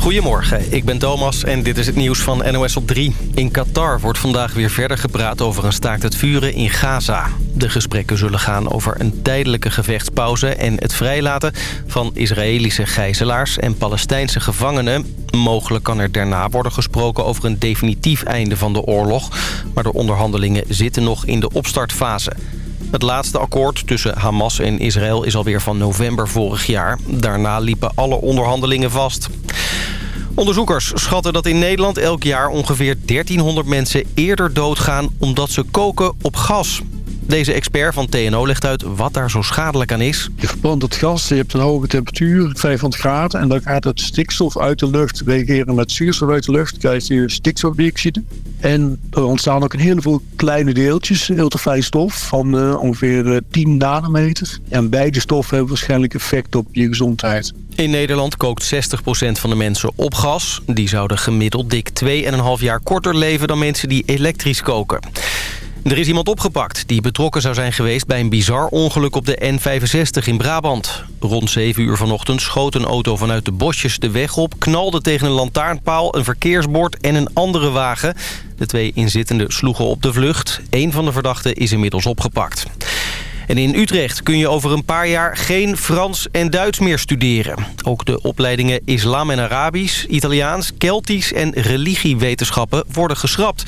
Goedemorgen, ik ben Thomas en dit is het nieuws van NOS op 3. In Qatar wordt vandaag weer verder gepraat over een staakt het vuren in Gaza. De gesprekken zullen gaan over een tijdelijke gevechtspauze... en het vrijlaten van Israëlische gijzelaars en Palestijnse gevangenen. Mogelijk kan er daarna worden gesproken over een definitief einde van de oorlog... maar de onderhandelingen zitten nog in de opstartfase. Het laatste akkoord tussen Hamas en Israël is alweer van november vorig jaar. Daarna liepen alle onderhandelingen vast. Onderzoekers schatten dat in Nederland elk jaar ongeveer 1300 mensen eerder doodgaan omdat ze koken op gas. Deze expert van TNO legt uit wat daar zo schadelijk aan is. Je verbrandt het gas, je hebt een hoge temperatuur, 500 graden... en dan gaat het stikstof uit de lucht reageren met zuurstof uit de lucht... krijg je stikstofdioxide. En er ontstaan ook een heleboel kleine deeltjes, heel fijn stof... van uh, ongeveer 10 nanometer. En beide stoffen hebben waarschijnlijk effect op je gezondheid. In Nederland kookt 60% van de mensen op gas. Die zouden gemiddeld dik 2,5 jaar korter leven dan mensen die elektrisch koken. Er is iemand opgepakt die betrokken zou zijn geweest bij een bizar ongeluk op de N65 in Brabant. Rond 7 uur vanochtend schoot een auto vanuit de bosjes de weg op... knalde tegen een lantaarnpaal, een verkeersbord en een andere wagen. De twee inzittenden sloegen op de vlucht. Eén van de verdachten is inmiddels opgepakt. En in Utrecht kun je over een paar jaar geen Frans en Duits meer studeren. Ook de opleidingen Islam en Arabisch, Italiaans, Keltisch en religiewetenschappen worden geschrapt.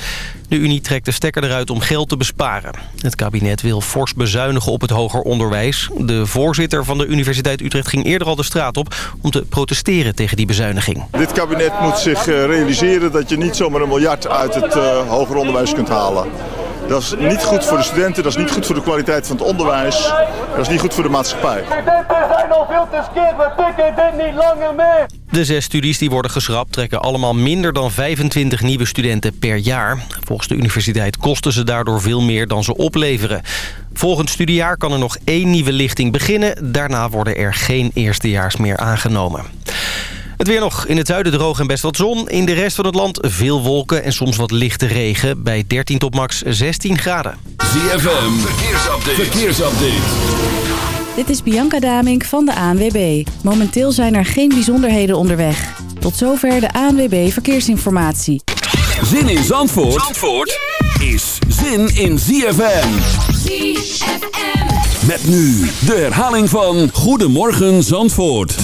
De Unie trekt de stekker eruit om geld te besparen. Het kabinet wil fors bezuinigen op het hoger onderwijs. De voorzitter van de Universiteit Utrecht ging eerder al de straat op... om te protesteren tegen die bezuiniging. Dit kabinet moet zich eh, realiseren dat je niet zomaar een miljard uit het uh, hoger onderwijs kunt halen. Dat is niet goed voor de studenten, dat is niet goed voor de kwaliteit van het onderwijs. Dat is niet goed voor de maatschappij. Veel te dit niet langer. De zes studies die worden geschrapt trekken allemaal minder dan 25 nieuwe studenten per jaar. Volgens de universiteit kosten ze daardoor veel meer dan ze opleveren. Volgend studiejaar kan er nog één nieuwe lichting beginnen. Daarna worden er geen eerstejaars meer aangenomen. Het weer nog. In het zuiden droog en best wat zon. In de rest van het land veel wolken en soms wat lichte regen. Bij 13 tot max 16 graden. ZFM, verkeersupdate. verkeersupdate. Dit is Bianca Damink van de ANWB. Momenteel zijn er geen bijzonderheden onderweg. Tot zover de ANWB Verkeersinformatie. Zin in Zandvoort, Zandvoort is zin in ZFM. ZFM. Met nu de herhaling van Goedemorgen Zandvoort.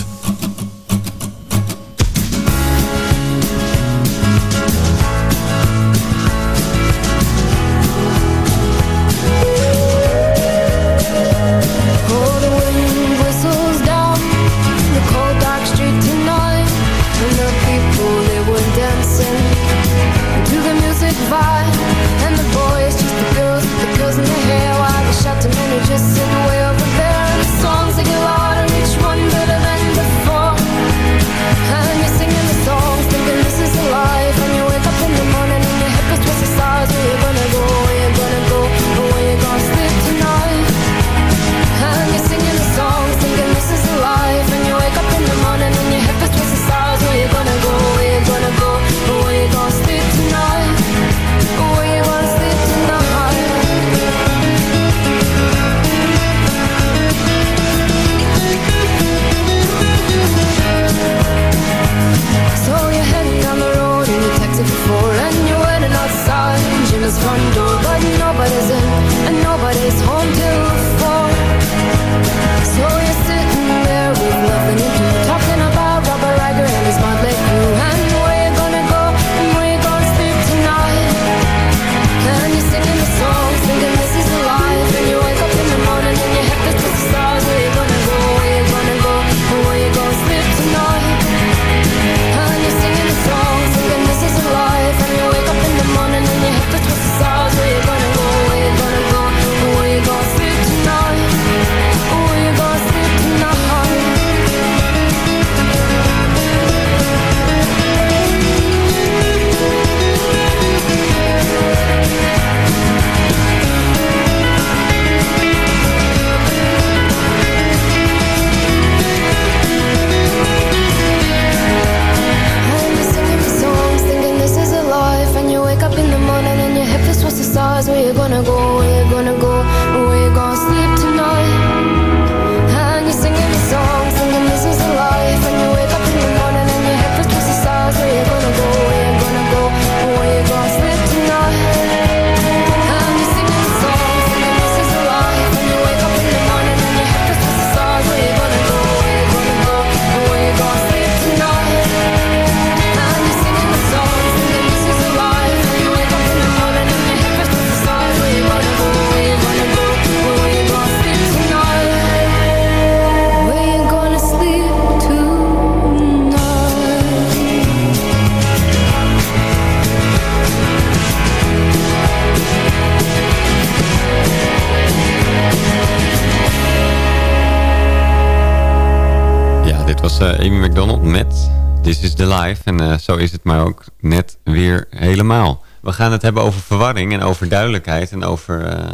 Amy McDonald met This is the Life. En uh, zo is het maar ook net weer helemaal. We gaan het hebben over verwarring en over duidelijkheid. En over uh,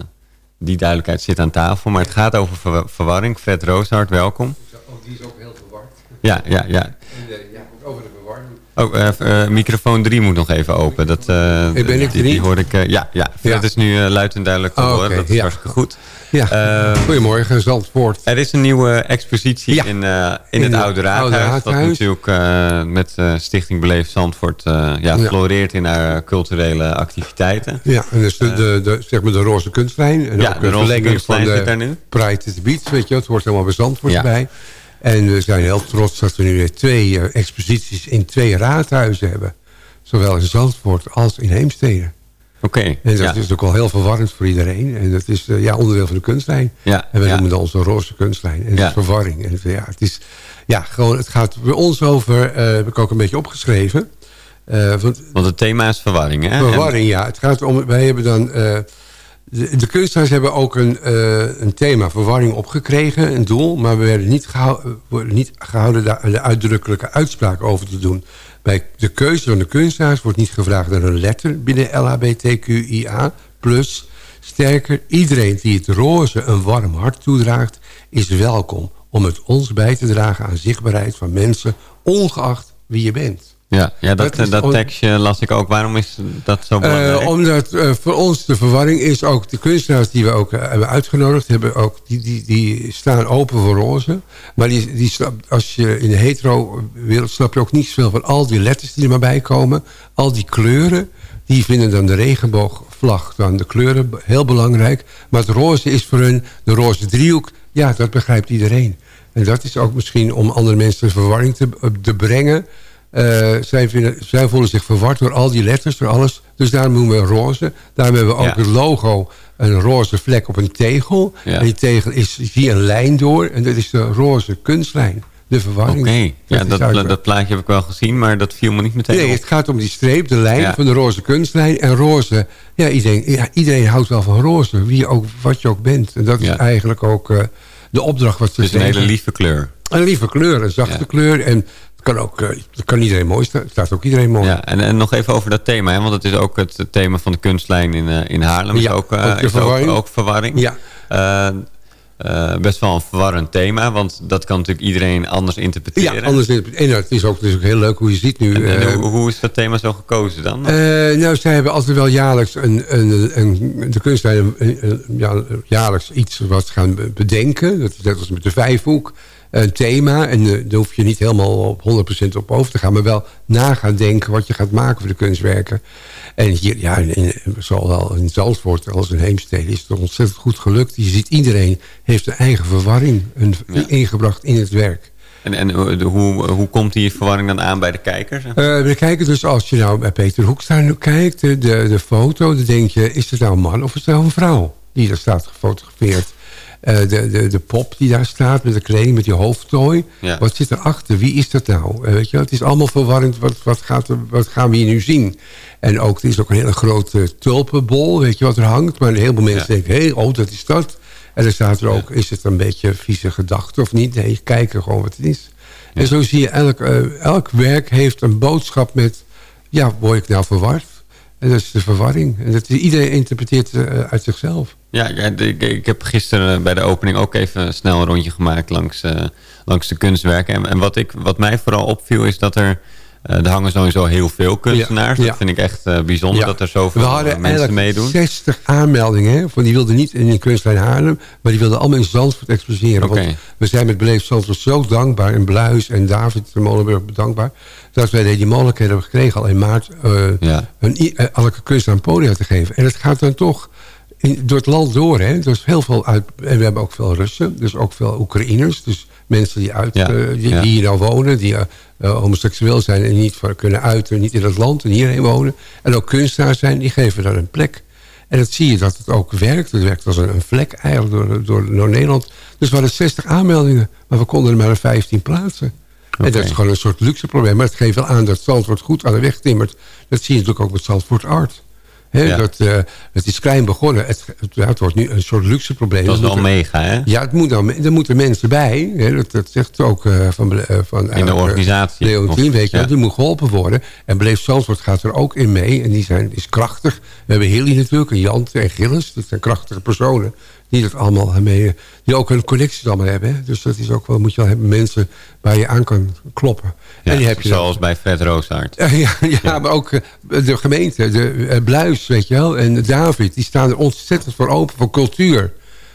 die duidelijkheid zit aan tafel. Maar het gaat over ver verwarring. Fred Rooshart, welkom. Oh, die is ook heel verward. Ja, ja, ja. En, uh, ja, over de Oh, microfoon 3 moet nog even open. Dat, hey, ben ik die, die hoorde ik. ja, ja, ja. is nu luid en duidelijk te oh, horen. Okay, dat is ja. hartstikke goed. Ja. Uh, Goedemorgen, Zandvoort. Er is een nieuwe expositie ja. in, uh, in, in, het Oude Raadhuis. Dat natuurlijk uh, met Stichting Beleef Zandvoort ja, ja, floreert in haar culturele activiteiten. Ja, en dus de, de, de, zeg maar de roze kunstlijn. En ja, ook de roze kunstlijn van zit daar nu. Pride to the Beach, weet je, het hoort helemaal bij Zandvoort bij. En we zijn heel trots dat we nu weer twee exposities in twee raadhuizen hebben. Zowel in Zandvoort als in Heemstede. Oké. Okay, en dat ja. is natuurlijk wel heel verwarrend voor iedereen. En dat is uh, ja, onderdeel van de kunstlijn. Ja, en we ja. noemen dat onze roze kunstlijn. En ja. het is verwarring. En het, ja, het, is, ja, gewoon, het gaat bij ons over, uh, heb ik ook een beetje opgeschreven. Uh, want, want, het thema is verwarring, hè? Verwarring, ja. Het gaat om, wij hebben dan... de, de kunstenaars hebben ook een, een thema, verwarring, opgekregen. Een doel, maar we werden niet, gehouden, worden niet gehouden daar een uitdrukkelijke uitspraak over te doen. Bij de keuze van de kunstenaars wordt niet gevraagd naar een letter binnen LHBTQIA+. Sterker, iedereen die het roze een warm hart toedraagt... is welkom om met ons bij te dragen aan zichtbaarheid van mensen... ongeacht wie je bent. Ja, ja dat, dat, dat tekstje las ik ook. Waarom is dat zo belangrijk? Uh, omdat uh, voor ons de verwarring is ook... de kunstenaars die we ook uh, hebben uitgenodigd... Hebben ook, die, die, die staan open voor roze. Maar die, die, als je in de hetero-wereld... snap je ook niet zoveel van al die letters die er maar bij komen. Al die kleuren... die vinden dan de regenboogvlag... dan de kleuren heel belangrijk. Maar het roze is voor hun de roze driehoek. Ja, dat begrijpt iedereen. En dat is ook misschien om andere mensen de verwarring te, te brengen... Uh, zij, vinden, zij voelen zich verward door al die letters, door alles. Dus daarom noemen we roze. Daarom hebben we ook ja. het logo, een roze vlek op een tegel. Ja. En die tegel is, zie een lijn door. En dat is de roze kunstlijn. De verwarring. Oké, okay. ja, dat, dat, dat, plaatje heb ik wel gezien, maar dat viel me niet meteen Nee, op. het gaat om die streep, de lijn ja. van de roze kunstlijn. En roze, ja iedereen, ja, iedereen houdt wel van roze, wie ook, wat je ook bent. En dat is eigenlijk ook uh, de opdracht wat ze Het is een hele lieve kleur. Een lieve kleur, een zachte kleur. En kan ook, dat kan iedereen mooi staan. staat ook iedereen mooi. Ja, en, en nog even over dat thema, hè, want het is ook het, thema van de kunstlijn in, uh, in Haarlem. Ja, is ook, uh, ook, is verwarring. Ook, ook verwarring. Ja. best wel een verwarrend thema, want dat kan natuurlijk iedereen anders interpreteren. Ja, anders interpreteren. En het is ook, het is ook heel leuk hoe je ziet nu... En, en hoe, hoe, is dat thema zo gekozen dan? nou, zij hebben altijd wel jaarlijks een, een, een, de kunstlijn ja, jaarlijks iets wat gaan bedenken. Dat is net als met de Vijfhoek een thema. En uh, daar hoef je niet helemaal op 100% op over te gaan. Maar wel na gaan denken wat je gaat maken voor de kunstwerken. En hier, ja, in, zowel in Zandvoort als in Heemstede is het ontzettend goed gelukt. Je ziet iedereen heeft een eigen verwarring een, ja. ingebracht in het werk. En, en hoe, hoe komt die verwarring dan aan bij de kijkers? Uh, de kijkers dus als je nou bij Peter Hoekstra nu kijkt, de, de, de foto, dan denk je, is het nou een man of is het nou een vrouw die daar staat gefotografeerd? Uh, de, de, de pop die daar staat met de kleding, met die hoofdtooi. Ja. Wat zit erachter? Wie is dat nou? Uh, weet je, het is allemaal verwarrend. Wat, wat, gaat er, wat gaan we hier nu zien? En ook, er is ook een hele grote tulpenbol, weet je wat er hangt. Maar heel veel mensen ja. denken, hé, hey, oh, dat is dat. En dan staat er ook, ja. is het een beetje vieze gedachte of niet? Nee, kijken gewoon wat het is. En zo zie je, elk, uh, elk werk heeft een boodschap met... ja, word ik nou verward? En dat is de verwarring. En dat, iedereen interpreteert uh, uit zichzelf. Ja, ik, ik, heb gisteren bij de opening ook even snel een rondje gemaakt langs, uh, langs de kunstwerken. En, en wat, ik, wat mij vooral opviel is dat er... Uh, er hangen sowieso heel veel kunstenaars. Ja, ja. Dat vind ik echt bijzonder ja. dat er zoveel We hadden mensen meedoen. 60 aanmeldingen. Hè, van die wilden niet in de kunstlijn Haarlem. Maar die wilden allemaal in Zandvoort exposeren. Okay. Want we zijn met Beleefd Zandvoort zo dankbaar. En Bluis en David de Molenburg bedankbaar. Dat wij die mogelijkheid hebben gekregen al in maart. Uh, ja. een, elke kunstenaar een podium te geven. En het gaat dan toch in, door het land door. Hè? Dus heel veel uit, en we hebben ook veel Russen. Dus ook veel Oekraïners. Dus mensen die, uit, ja. uh, die, ja. die, hier nou wonen. Die uh, homoseksueel zijn en niet voor, kunnen uiten. Niet in het land en hierheen wonen. En ook kunstenaars zijn. Die geven dan een plek. En dat zie je dat het ook werkt. Het werkt als een, een vlek eigenlijk door, door, door, Nederland. Dus we hadden 60 aanmeldingen. Maar we konden er maar 15 plaatsen. Okay. En dat is gewoon een soort luxe probleem. Maar het geeft wel aan dat Zandvoort goed aan de weg timmert. Dat zie je natuurlijk ook met Zandvoort Art. Ja. dat, eh, het is klein begonnen. Het, het, wordt nu een soort luxe probleem. Dat is wel mega, hè? Ja, het moet dan, er moeten mensen bij. Hè, dat, dat zegt ook eh, van, eh, van In de organisatie. Leontien, weet je, ja. die moet geholpen worden. En Beleef Zandvoort gaat er ook in mee. En die zijn, is krachtig. We hebben Hilly natuurlijk, en Jant en Gilles. Dat zijn krachtige personen. Die dat allemaal mee, die ook hun connecties allemaal hebben. Hè. Dus dat is ook wel, moet je wel hebben, mensen waar je aan kan kloppen. Ja, en die heb je dan- zoals bij Fred Roosaard. ja, ja, ja, maar ook eh, de gemeente, de eh, Bluis, weet je wel, en David, die staan er ontzettend voor open voor cultuur.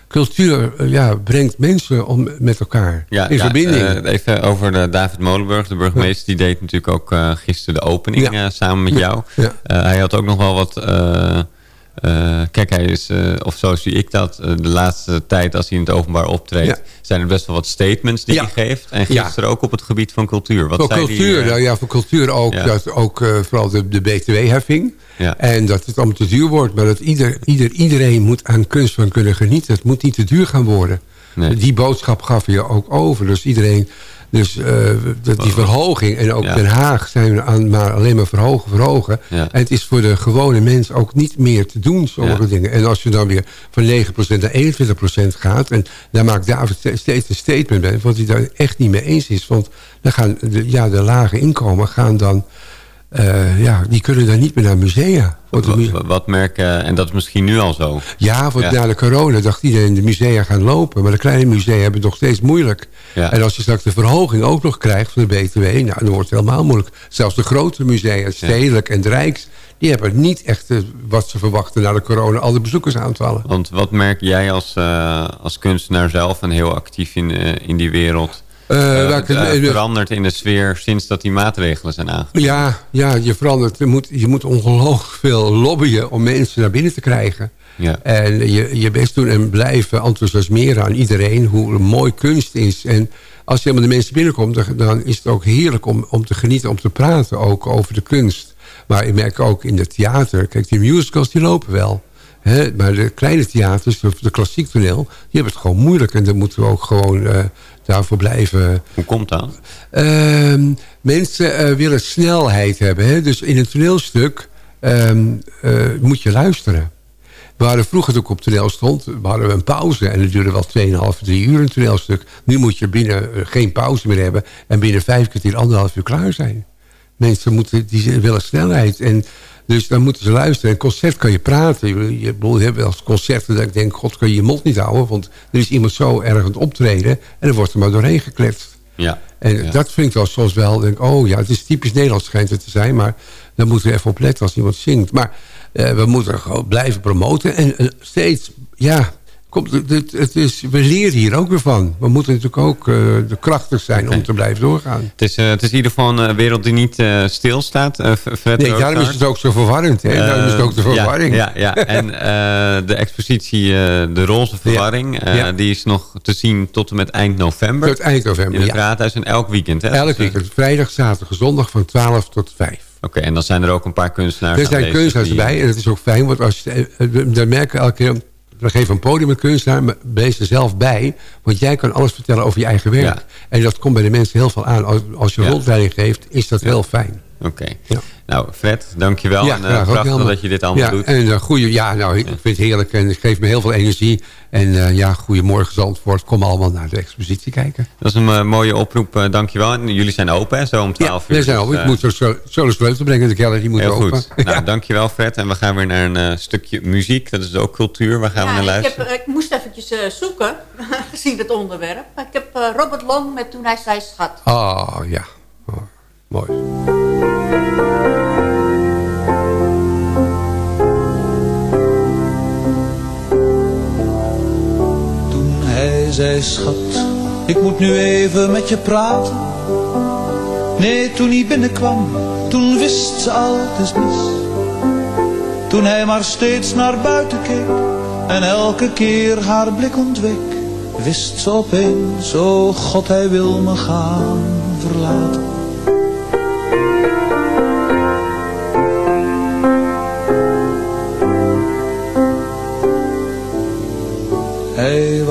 Cultuur eh, ja, brengt mensen om, met elkaar Ja, in ja, verbinding. even over de David Molenburg, de burgemeester. Die deed natuurlijk ook gisteren de opening samen met jou. Ja. Hij had ook nog wel wat... eh, kijk, hij is, eh, of zo zie ik dat, eh, de laatste tijd als hij in het openbaar optreedt... Ja. zijn er best wel wat statements die Ja. hij geeft. En Ja. gisteren ook op het gebied van cultuur. Wat voor zei cultuur, die, ja, voor cultuur ook, dat ook vooral de, de btw-heffing. Ja. En dat het allemaal te duur wordt. Maar dat ieder, ieder, iedereen moet aan kunst van kunnen genieten. Het moet niet te duur gaan worden. Nee. Die boodschap gaf je ook over. Dus iedereen... Dus eh, dat die verhoging, en ook Ja. Den Haag zijn we aan, maar alleen maar verhogen, verhogen. Ja. En het is voor de gewone mens ook niet meer te doen, sommige Ja. dingen. En als je dan weer van 9% naar 21% gaat... en daar maakt David ste- steeds een statement bij... wat hij daar echt niet mee eens is. Want dan gaan de, ja, de lage inkomen gaan dan... eh, ja, die kunnen dan niet meer naar musea. Wat, wat merken, en dat is misschien nu al zo. ja, want Ja. na de corona dacht iedereen de musea gaan lopen. Maar de kleine musea hebben het nog steeds moeilijk. Ja. En als je straks de verhoging ook nog krijgt van de BTW... Nou, dan wordt het helemaal moeilijk. Zelfs de grote musea, Stedelijk en Rijks... die hebben niet echt eh, wat ze verwachten na de corona. Al de bezoekersaantallen. Want wat merk jij als, eh, als kunstenaar zelf en heel actief in, in die wereld... Eh, eh, het- eh, veranderd in de sfeer sinds dat die maatregelen zijn aangekomen? Ja, ja je verandert. Je moet, je moet ongelooflijk veel lobbyen om mensen naar binnen te krijgen. Ja. En je, je best doen en blijven enthousiasmeren aan iedereen hoe mooi kunst is. En als je helemaal de mensen binnenkomt, dan, dan is het ook heerlijk om, om te genieten, om te praten ook over de kunst. Maar ik merk ook in het theater, kijk, die musicals die lopen wel. Hè, maar de kleine theaters, de, de klassiek toneel, die hebben het gewoon moeilijk. En dan moeten we ook gewoon daarvoor blijven Hoe komt dat? Ehm, mensen eh, willen snelheid hebben. Hè? Dus in een toneelstuk ehm, eh, moet je luisteren. We hadden vroeger ik op toneel stond, we hadden een pauze. En dat duurde wel 2,5, 3 uur een toneelstuk. Nu moet je binnen eh, geen pauze meer hebben. En binnen vijf kwartier, anderhalf uur klaar zijn. Mensen moeten, die willen snelheid. En dus dan moeten ze luisteren. En concert kan je praten. Je, je, je hebt wel eens concerten dat ik denk... God, kan je je mond niet houden. Want er is iemand zo erg aan het optreden. En er wordt er maar doorheen gekletst. Ja. En Ja. dat vind ik wel soms wel. Denk, oh ja, het is typisch Nederlands schijnt het te zijn. Maar daar moeten we even op letten als iemand zingt. Maar eh, we moeten gewoon blijven promoten. En eh, steeds, ja, komt, het, het, is, we leren hier ook weer van. We moeten natuurlijk ook eh, de krachtig zijn om te blijven doorgaan. Het is, eh, het is in ieder geval een wereld die niet eh, stilstaat. Nee, daarom is het ook zo verwarrend. Hè? daarom is het ook de ja, verwarring. Ja, ja, en de expositie De Roze Verwarring... Ja. die is nog te zien tot en met eind november. Tot eind november, In het ja. raadhuis en elk weekend. Hè? Elk Dus, weekend. Vrijdag, zaterdag, zondag van 12 tot 5. Oké, en dan zijn er ook een paar kunstenaars Er zijn kunstenaars die- bij en dat is ook fijn. Want als je, dan merken we elke keer... We geven een podium een kunstenaar, maar wees er zelf bij. Want jij kan alles vertellen over je eigen werk. Ja. En dat komt bij de mensen heel veel aan. Als, als je rondleiding geeft, is dat heel fijn. Oké. Ja. Nou, Fred, dankjewel. en eh, prachtig dat je dit allemaal ja, doet. En, uh, goeie, ja, nou, ik vind het heerlijk en het geeft me heel veel energie. En uh, ja, goedemorgen Zandvoort. Kom allemaal naar de expositie kijken. Dat is een uh, mooie oproep, uh, dankjewel. En jullie zijn open, hè, zo om 12 ja, uur. we zijn open. ik moet zo, zo de sleutel brengen. De keller die moet heel open. goed. nou, dankjewel Fred. En we gaan weer naar een stukje muziek. Dat is ook cultuur. Waar gaan ja, we naar luisteren? Ik, heb, ik moest eventjes zoeken, gezien het onderwerp. Ik heb Robert Long met Toen hij zei schat. Ah, ja. Mooi. Hij zei, schat, ik moet nu even met je praten. Nee, toen hij binnenkwam, toen wist ze al, mis. Toen hij maar steeds naar buiten keek en elke keer haar blik ontweek, wist ze opeens, oh God, hij wil me gaan verlaten.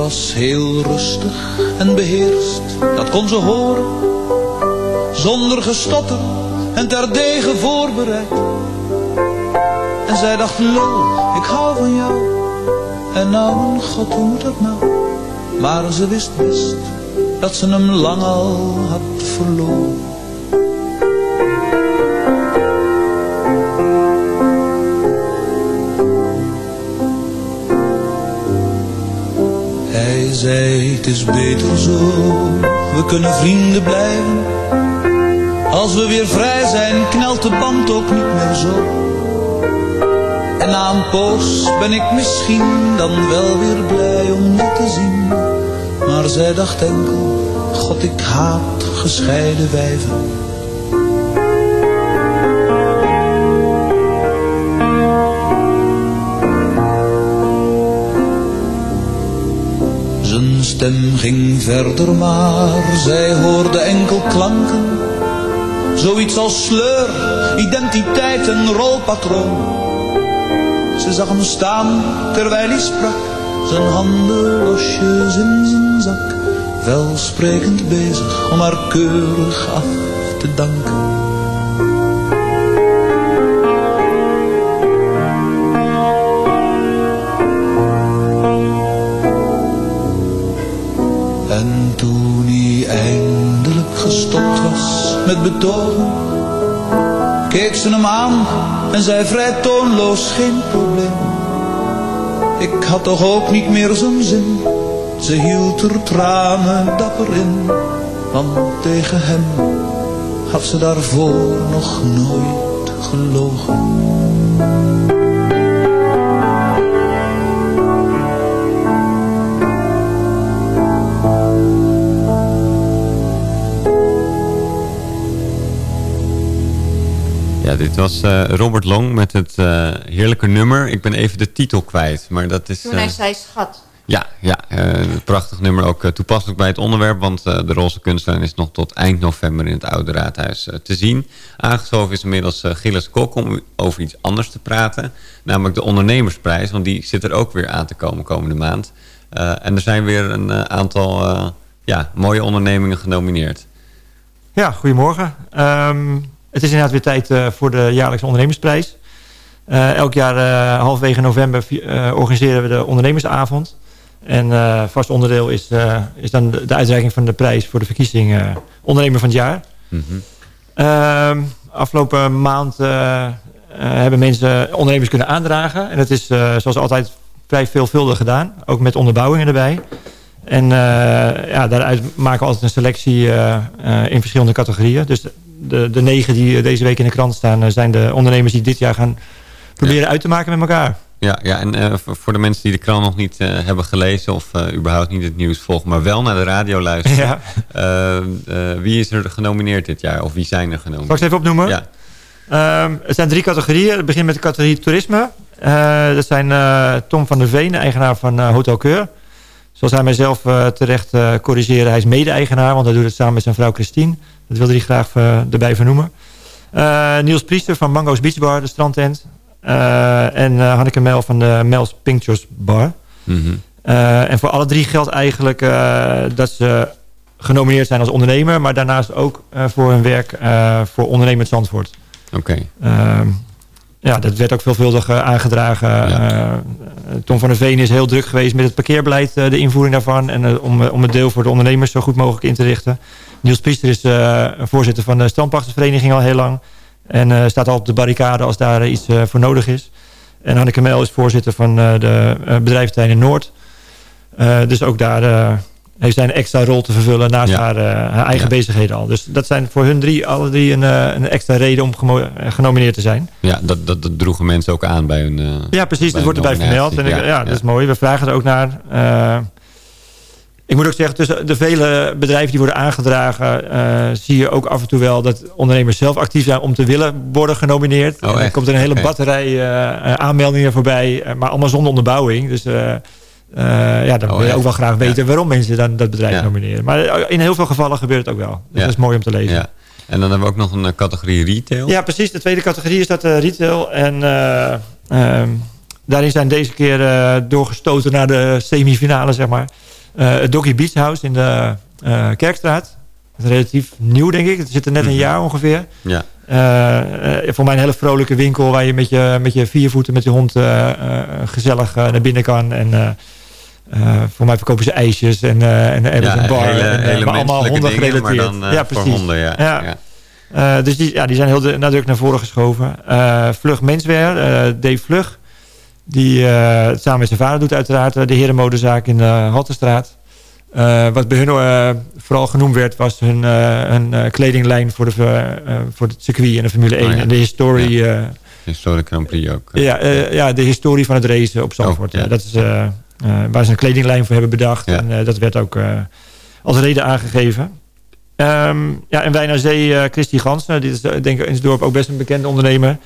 Was heel rustig en beheerst, dat kon ze horen. Zonder gestotter en terdege voorbereid. En zij dacht, lol, ik hou van jou. En nou, mijn god, hoe moet dat nou? Maar ze wist best dat ze hem lang al had verloren. Hij zei, het is beter zo, we kunnen vrienden blijven. Als we weer vrij zijn, knelt de band ook niet meer zo. En na een poos ben ik misschien dan wel weer blij om je te zien. Maar zij dacht enkel, God ik haat gescheiden wijven. Stem ging verder, maar zij hoorde enkel klanken. Zoiets als sleur, identiteit en rolpatroon. Ze zag hem staan terwijl hij sprak, zijn handen losjes in zijn zak. Welsprekend bezig om haar keurig af te danken. Toen hij eindelijk gestopt was met betogen, keek ze hem aan en zei vrij toonloos geen probleem. Ik had toch ook niet meer zo'n zin, ze hield er tranen dapper in, want tegen hem had ze daarvoor nog nooit gelogen. Ja, dit was eh, Robert Long met het eh, heerlijke nummer. Ik ben even de titel kwijt, maar dat is... Toen hij eh, zei schat. Ja, ja eh, een prachtig nummer. Ook eh, toepasselijk bij het onderwerp. Want eh, de Roze Kunstenaar is nog tot eind november in het Oude Raadhuis te zien. Aangeschoven is inmiddels eh, Gilles Kok om over iets anders te praten. Namelijk de ondernemersprijs. Want die zit er ook weer aan te komen komende maand. Eh, en er zijn weer een aantal eh, ja, mooie ondernemingen genomineerd. Ja, goedemorgen. Ehm, het is inderdaad weer tijd eh, voor de jaarlijkse ondernemersprijs. Eh, elk jaar uh, halverwege november organiseren we de ondernemersavond. En vast onderdeel is, is dan de, de, uitreiking van de prijs voor de verkiezing ondernemer van het jaar. Mm -hmm. afgelopen maand hebben mensen ondernemers kunnen aandragen. En dat is zoals altijd vrij veelvuldig gedaan. Ook met onderbouwingen erbij. En ja, daaruit maken we altijd een selectie in verschillende categorieën. Dus de, de negen die deze week in de krant staan... zijn de ondernemers die dit jaar gaan proberen ja. uit te maken met elkaar. Ja, ja en uh, voor de mensen die de krant nog niet uh, hebben gelezen... of uh, überhaupt niet het nieuws volgen... maar wel naar de radio luisteren. Ja. wie is er genomineerd dit jaar? Of wie zijn er genomineerd? Zal ik het even opnoemen? Ja. Um, het zijn drie categorieën. Het begint met de categorie toerisme. dat zijn Tom van der Veen, eigenaar van Hotel Keur. Zoals hij mijzelf terecht corrigeren. Hij is mede-eigenaar, want hij doet het samen met zijn vrouw Christine. Dat wilde hij graag erbij vernoemen. Niels Priester van Mango's Beach Bar, de strandtent. En Hanneke Mel van de Mel's Pictures Bar. Mm -hmm. uh, en voor alle drie geldt eigenlijk dat ze genomineerd zijn als ondernemer... maar daarnaast ook voor hun werk voor Ondernemend Zandvoort. Oké. Okay. Ja, dat werd ook veelvuldig aangedragen. Ja. Tom van der Veen is heel druk geweest met het parkeerbeleid, de invoering daarvan... en om, om het deel voor de ondernemers zo goed mogelijk in te richten. Niels Priester is voorzitter van de Strandpachtersvereniging al heel lang... En staat al op de barricade als daar iets voor nodig is. En Hanneke Mel is voorzitter van de bedrijventerrein in Noord. dus ook daar heeft zij een extra rol te vervullen naast ja. haar, haar, eigen ja. bezigheden al. Dus dat zijn voor hun drie, alle drie, een, een extra reden om genomineerd te zijn. Ja, dat, dat, dat, droegen mensen ook aan bij hun Ja, precies. Dat wordt erbij vermeld. En ja, ja, dat is mooi. We vragen er ook naar. Ik moet ook zeggen, tussen de vele bedrijven die worden aangedragen... Zie je ook af en toe wel dat ondernemers zelf actief zijn... om te willen worden genomineerd. Oh, en dan komt er een hele okay. batterij aanmeldingen voorbij... Maar allemaal zonder onderbouwing. Dus ja, dan oh, wil je ook wel graag weten... Ja. waarom mensen dan dat bedrijf ja. nomineren. Maar in heel veel gevallen gebeurt het ook wel. Dus dat is mooi om te lezen. Ja. En dan hebben we ook nog een categorie retail. Ja, precies. De tweede categorie is dat retail. En... Um, daarin zijn deze keer doorgestoten naar de semifinale, zeg maar... Het Doggy Beach House in de Kerkstraat. Dat is relatief nieuw, denk ik. Het zit er net een jaar ongeveer. Ja. voor mij een hele vrolijke winkel waar je met je, met je vier voeten met je hond gezellig naar binnen kan. En voor mij verkopen ze ijsjes en, en hebben ze een bar. Hele, en, hele maar allemaal honden gerelateerd. Dan, ja, precies. Honden, ja. ja. ja. dus die, ja, die zijn heel nadrukkelijk naar voren geschoven. Vlug Menswear, Dave Vlug. Die samen met zijn vader doet uiteraard de herenmodezaak in de Haltestraat. Uh, wat bij hun uh, vooral genoemd werd, was hun, uh, hun kledinglijn voor, de, voor het circuit en de Formule 1. Oh, ja. En de historie... Ja. Historic Grand Prix ook. Ja, ja, de historie van het racen op Zandvoort. Oh, dat is waar ze een kledinglijn voor hebben bedacht. En dat werd ook als reden aangegeven. Um, ja, en wij naar zee, Christy Gansen. Dit is denk ik in het dorp ook best een bekende ondernemer.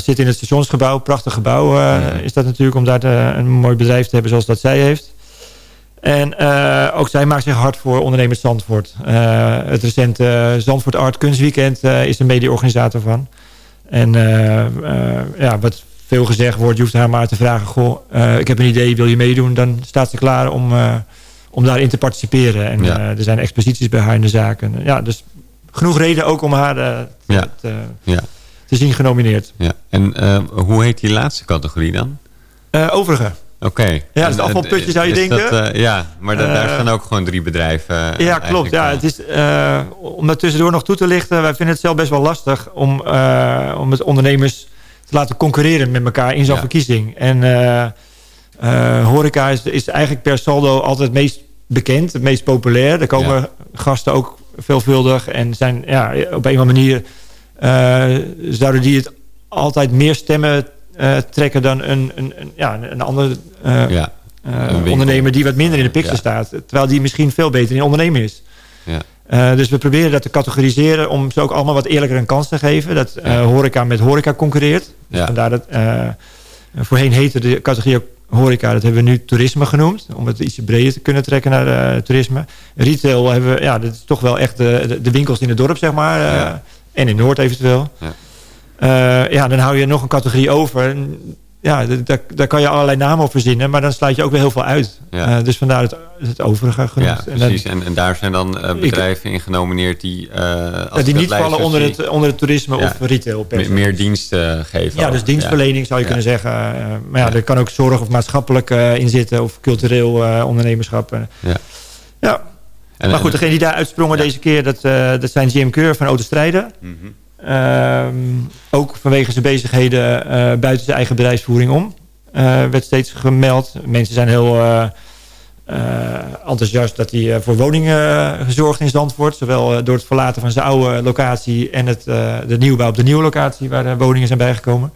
zit in het stationsgebouw, prachtig gebouw is dat natuurlijk... om daar te, een mooi bedrijf te hebben zoals dat zij heeft. En uh, ook zij maakt zich hard voor ondernemers Zandvoort. Uh, het recente Zandvoort Art Kunstweekend uh, is de mede-organisator van. En ja, wat veel gezegd wordt, je hoeft haar maar te vragen... goh, ik heb een idee, wil je meedoen? Dan staat ze klaar om, om daarin te participeren. En ja. er zijn exposities bij haar in de zaken. Ja, dus genoeg reden ook om haar ja. te, ja. te zien genomineerd. Ja. En hoe heet die laatste categorie dan? overige. Oké. Ja, dat is een afvalputje zou je denken. Dat, uh, ja, maar da daar staan ook gewoon drie bedrijven. Uh, ja, klopt. Ja, het is, om dat tussendoor nog toe te lichten. Wij vinden het zelf best wel lastig om, om het ondernemers laten concurreren met elkaar in zo'n ja. verkiezing. En horeca is, is eigenlijk per saldo altijd het meest bekend, het meest populair. Er komen ja. gasten ook veelvuldig en zijn ja, op een of andere manier zouden die het altijd meer stemmen uh, trekken dan een, een, een, ja, een uh, ja, uh, ondernemer die wat minder in de picture ja. staat. Terwijl die misschien veel beter in ondernemen is. Ja. Dus we proberen dat te categoriseren om ze ook allemaal wat eerlijker een kans te geven. Dat horeca met horeca concurreert. Dus vandaar dat voorheen heette de categorie horeca, dat hebben we nu toerisme genoemd. Om het iets breder te kunnen trekken naar toerisme. Retail hebben we, ja, dat is toch wel echt de, de, winkels in het dorp, zeg maar. En in Noord eventueel. Ja. Ja, dan hou je nog een categorie over. Ja, daar, daar kan je allerlei namen op verzinnen. Maar dan sluit je ook weer heel veel uit. Ja. Uh, dus vandaar het, het overige genoemd. Ja, precies. En, dan, en, daar zijn dan uh, bedrijven ik, in genomineerd die... als die niet vallen onder het, onder het toerisme ja, of retail. Me, meer diensten geven. Ja, dus dienstverlening zou je kunnen zeggen. maar ja, er kan ook zorg of maatschappelijk in zitten. Of cultureel ondernemerschap. Ja. ja. En, maar goed, degene die daar uitsprongen deze keer... dat, dat zijn Jim Keur van Autostrijden. Mm -hmm. Uh, ook vanwege zijn bezigheden uh, buiten zijn eigen bedrijfsvoering om. Uh, werd steeds gemeld. Mensen zijn heel uh, enthousiast dat hij voor woningen gezorgd in Zandvoort. Zowel door het verlaten van zijn oude locatie en het, de nieuwbouw op de nieuwe locatie waar de woningen zijn bijgekomen.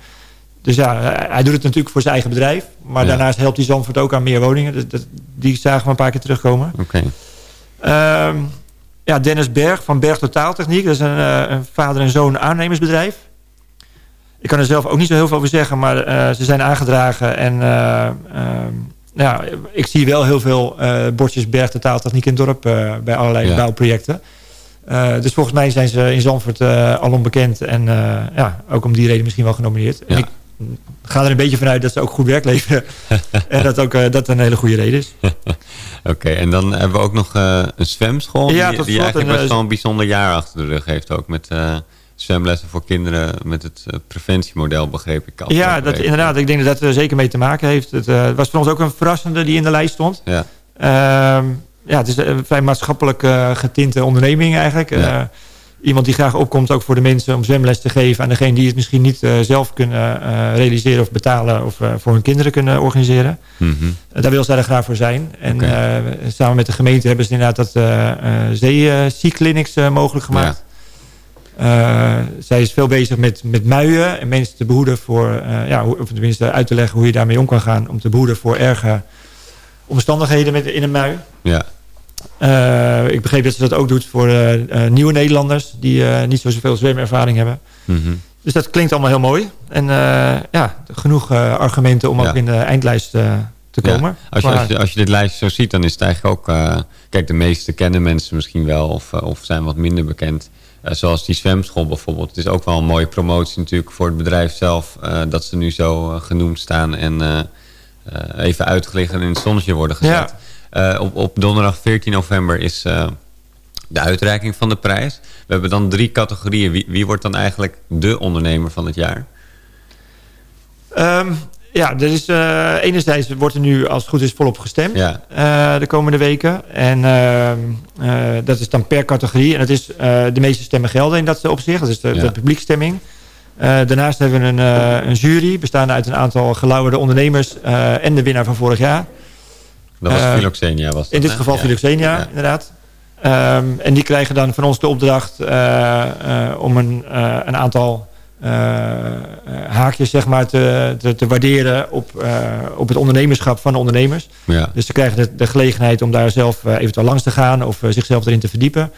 Dus ja, hij doet het natuurlijk voor zijn eigen bedrijf. Maar ja. daarnaast helpt hij Zandvoort ook aan meer woningen. Dat, die zagen we een paar keer terugkomen. Oké. Okay. Um, ja, Dennis Berg van Berg Totaaltechniek. Dat is een, uh, een vader en zoon aannemersbedrijf. Ik kan er zelf ook niet zo heel veel over zeggen, maar uh, ze zijn aangedragen. En uh, ja, ik zie wel heel veel bordjes Berg Totaaltechniek in het dorp bij allerlei ja. bouwprojecten. dus volgens mij zijn ze in Zandvoort al onbekend. En ja, ook om die reden misschien wel genomineerd. Ja. En ik ga er een beetje vanuit dat ze ook goed werk leveren. en dat ook dat een hele goede reden is. Oké, okay, en dan hebben we ook nog uh, een zwemschool... Ja, die, die eigenlijk best wel een bijzonder jaar achter de rug heeft. Ook met zwemlessen voor kinderen met het uh, preventiemodel, begreep ik al. Ja, dat, inderdaad. Ik denk dat dat er zeker mee te maken heeft. Het was voor ons ook een verrassende die in de lijst stond. Ja, ehm, ja het is een vrij maatschappelijk getinte onderneming eigenlijk. Ja. Iemand die graag opkomt ook voor de mensen om zwemles te geven... aan degene die het misschien niet uh, zelf kunnen uh, realiseren of betalen... of uh, voor hun kinderen kunnen organiseren. Mm -hmm. daar wil zij er graag voor zijn. En okay. samen met de gemeente hebben ze inderdaad dat zee-clinics mogelijk gemaakt. Ja. zij is veel bezig met, met muien en mensen te behoeden voor... ja, of tenminste uit te leggen hoe je daarmee om kan gaan... om te behoeden voor erge omstandigheden met, in een mui. Ja. Uh, ik begreep dat ze dat ook doet voor uh, uh, nieuwe Nederlanders... die niet zo zoveel zwemervaring hebben. Mm -hmm. Dus dat klinkt allemaal heel mooi. En ja, genoeg argumenten om Ja. ook in de eindlijst te komen. Ja, als, je, als, je, als je dit lijstje zo ziet, dan is het eigenlijk ook... eh, kijk, de meeste kennen mensen misschien wel of, eh, of zijn wat minder bekend. Eh, zoals die zwemschool bijvoorbeeld. Het is ook wel een mooie promotie natuurlijk voor het bedrijf zelf... eh, dat ze nu zo eh, genoemd staan en eh, eh, even uitgelicht en in het zonnetje worden gezet. Ja. Eh, op, op donderdag 14 november is... eh, de uitreiking van de prijs. We hebben dan drie categorieën. Wie, wie wordt dan eigenlijk de ondernemer van het jaar? Ehm, ja, er is, uh, enerzijds wordt er nu als het goed is volop gestemd Ja. eh, de komende weken. En ehm, eh, dat is dan per categorie. En dat is eh, de meeste stemmen gelden in dat opzicht. Dat is de, Ja. de publiekstemming. Eh, daarnaast hebben we een, eh, een jury bestaande uit een aantal gelauwerde ondernemers eh, en de winnaar van vorig jaar. Dat was Eh, Philoxenia. Was dat, In dit hè? geval. Philoxenia, Ja. inderdaad. Ehm, en die krijgen dan van ons de opdracht eh, eh, om een, een aantal haakjes zeg maar, te, te, te waarderen op, op het ondernemerschap van de ondernemers. Ja. Dus ze krijgen de, de gelegenheid om daar zelf eventueel langs te gaan of zichzelf erin te verdiepen.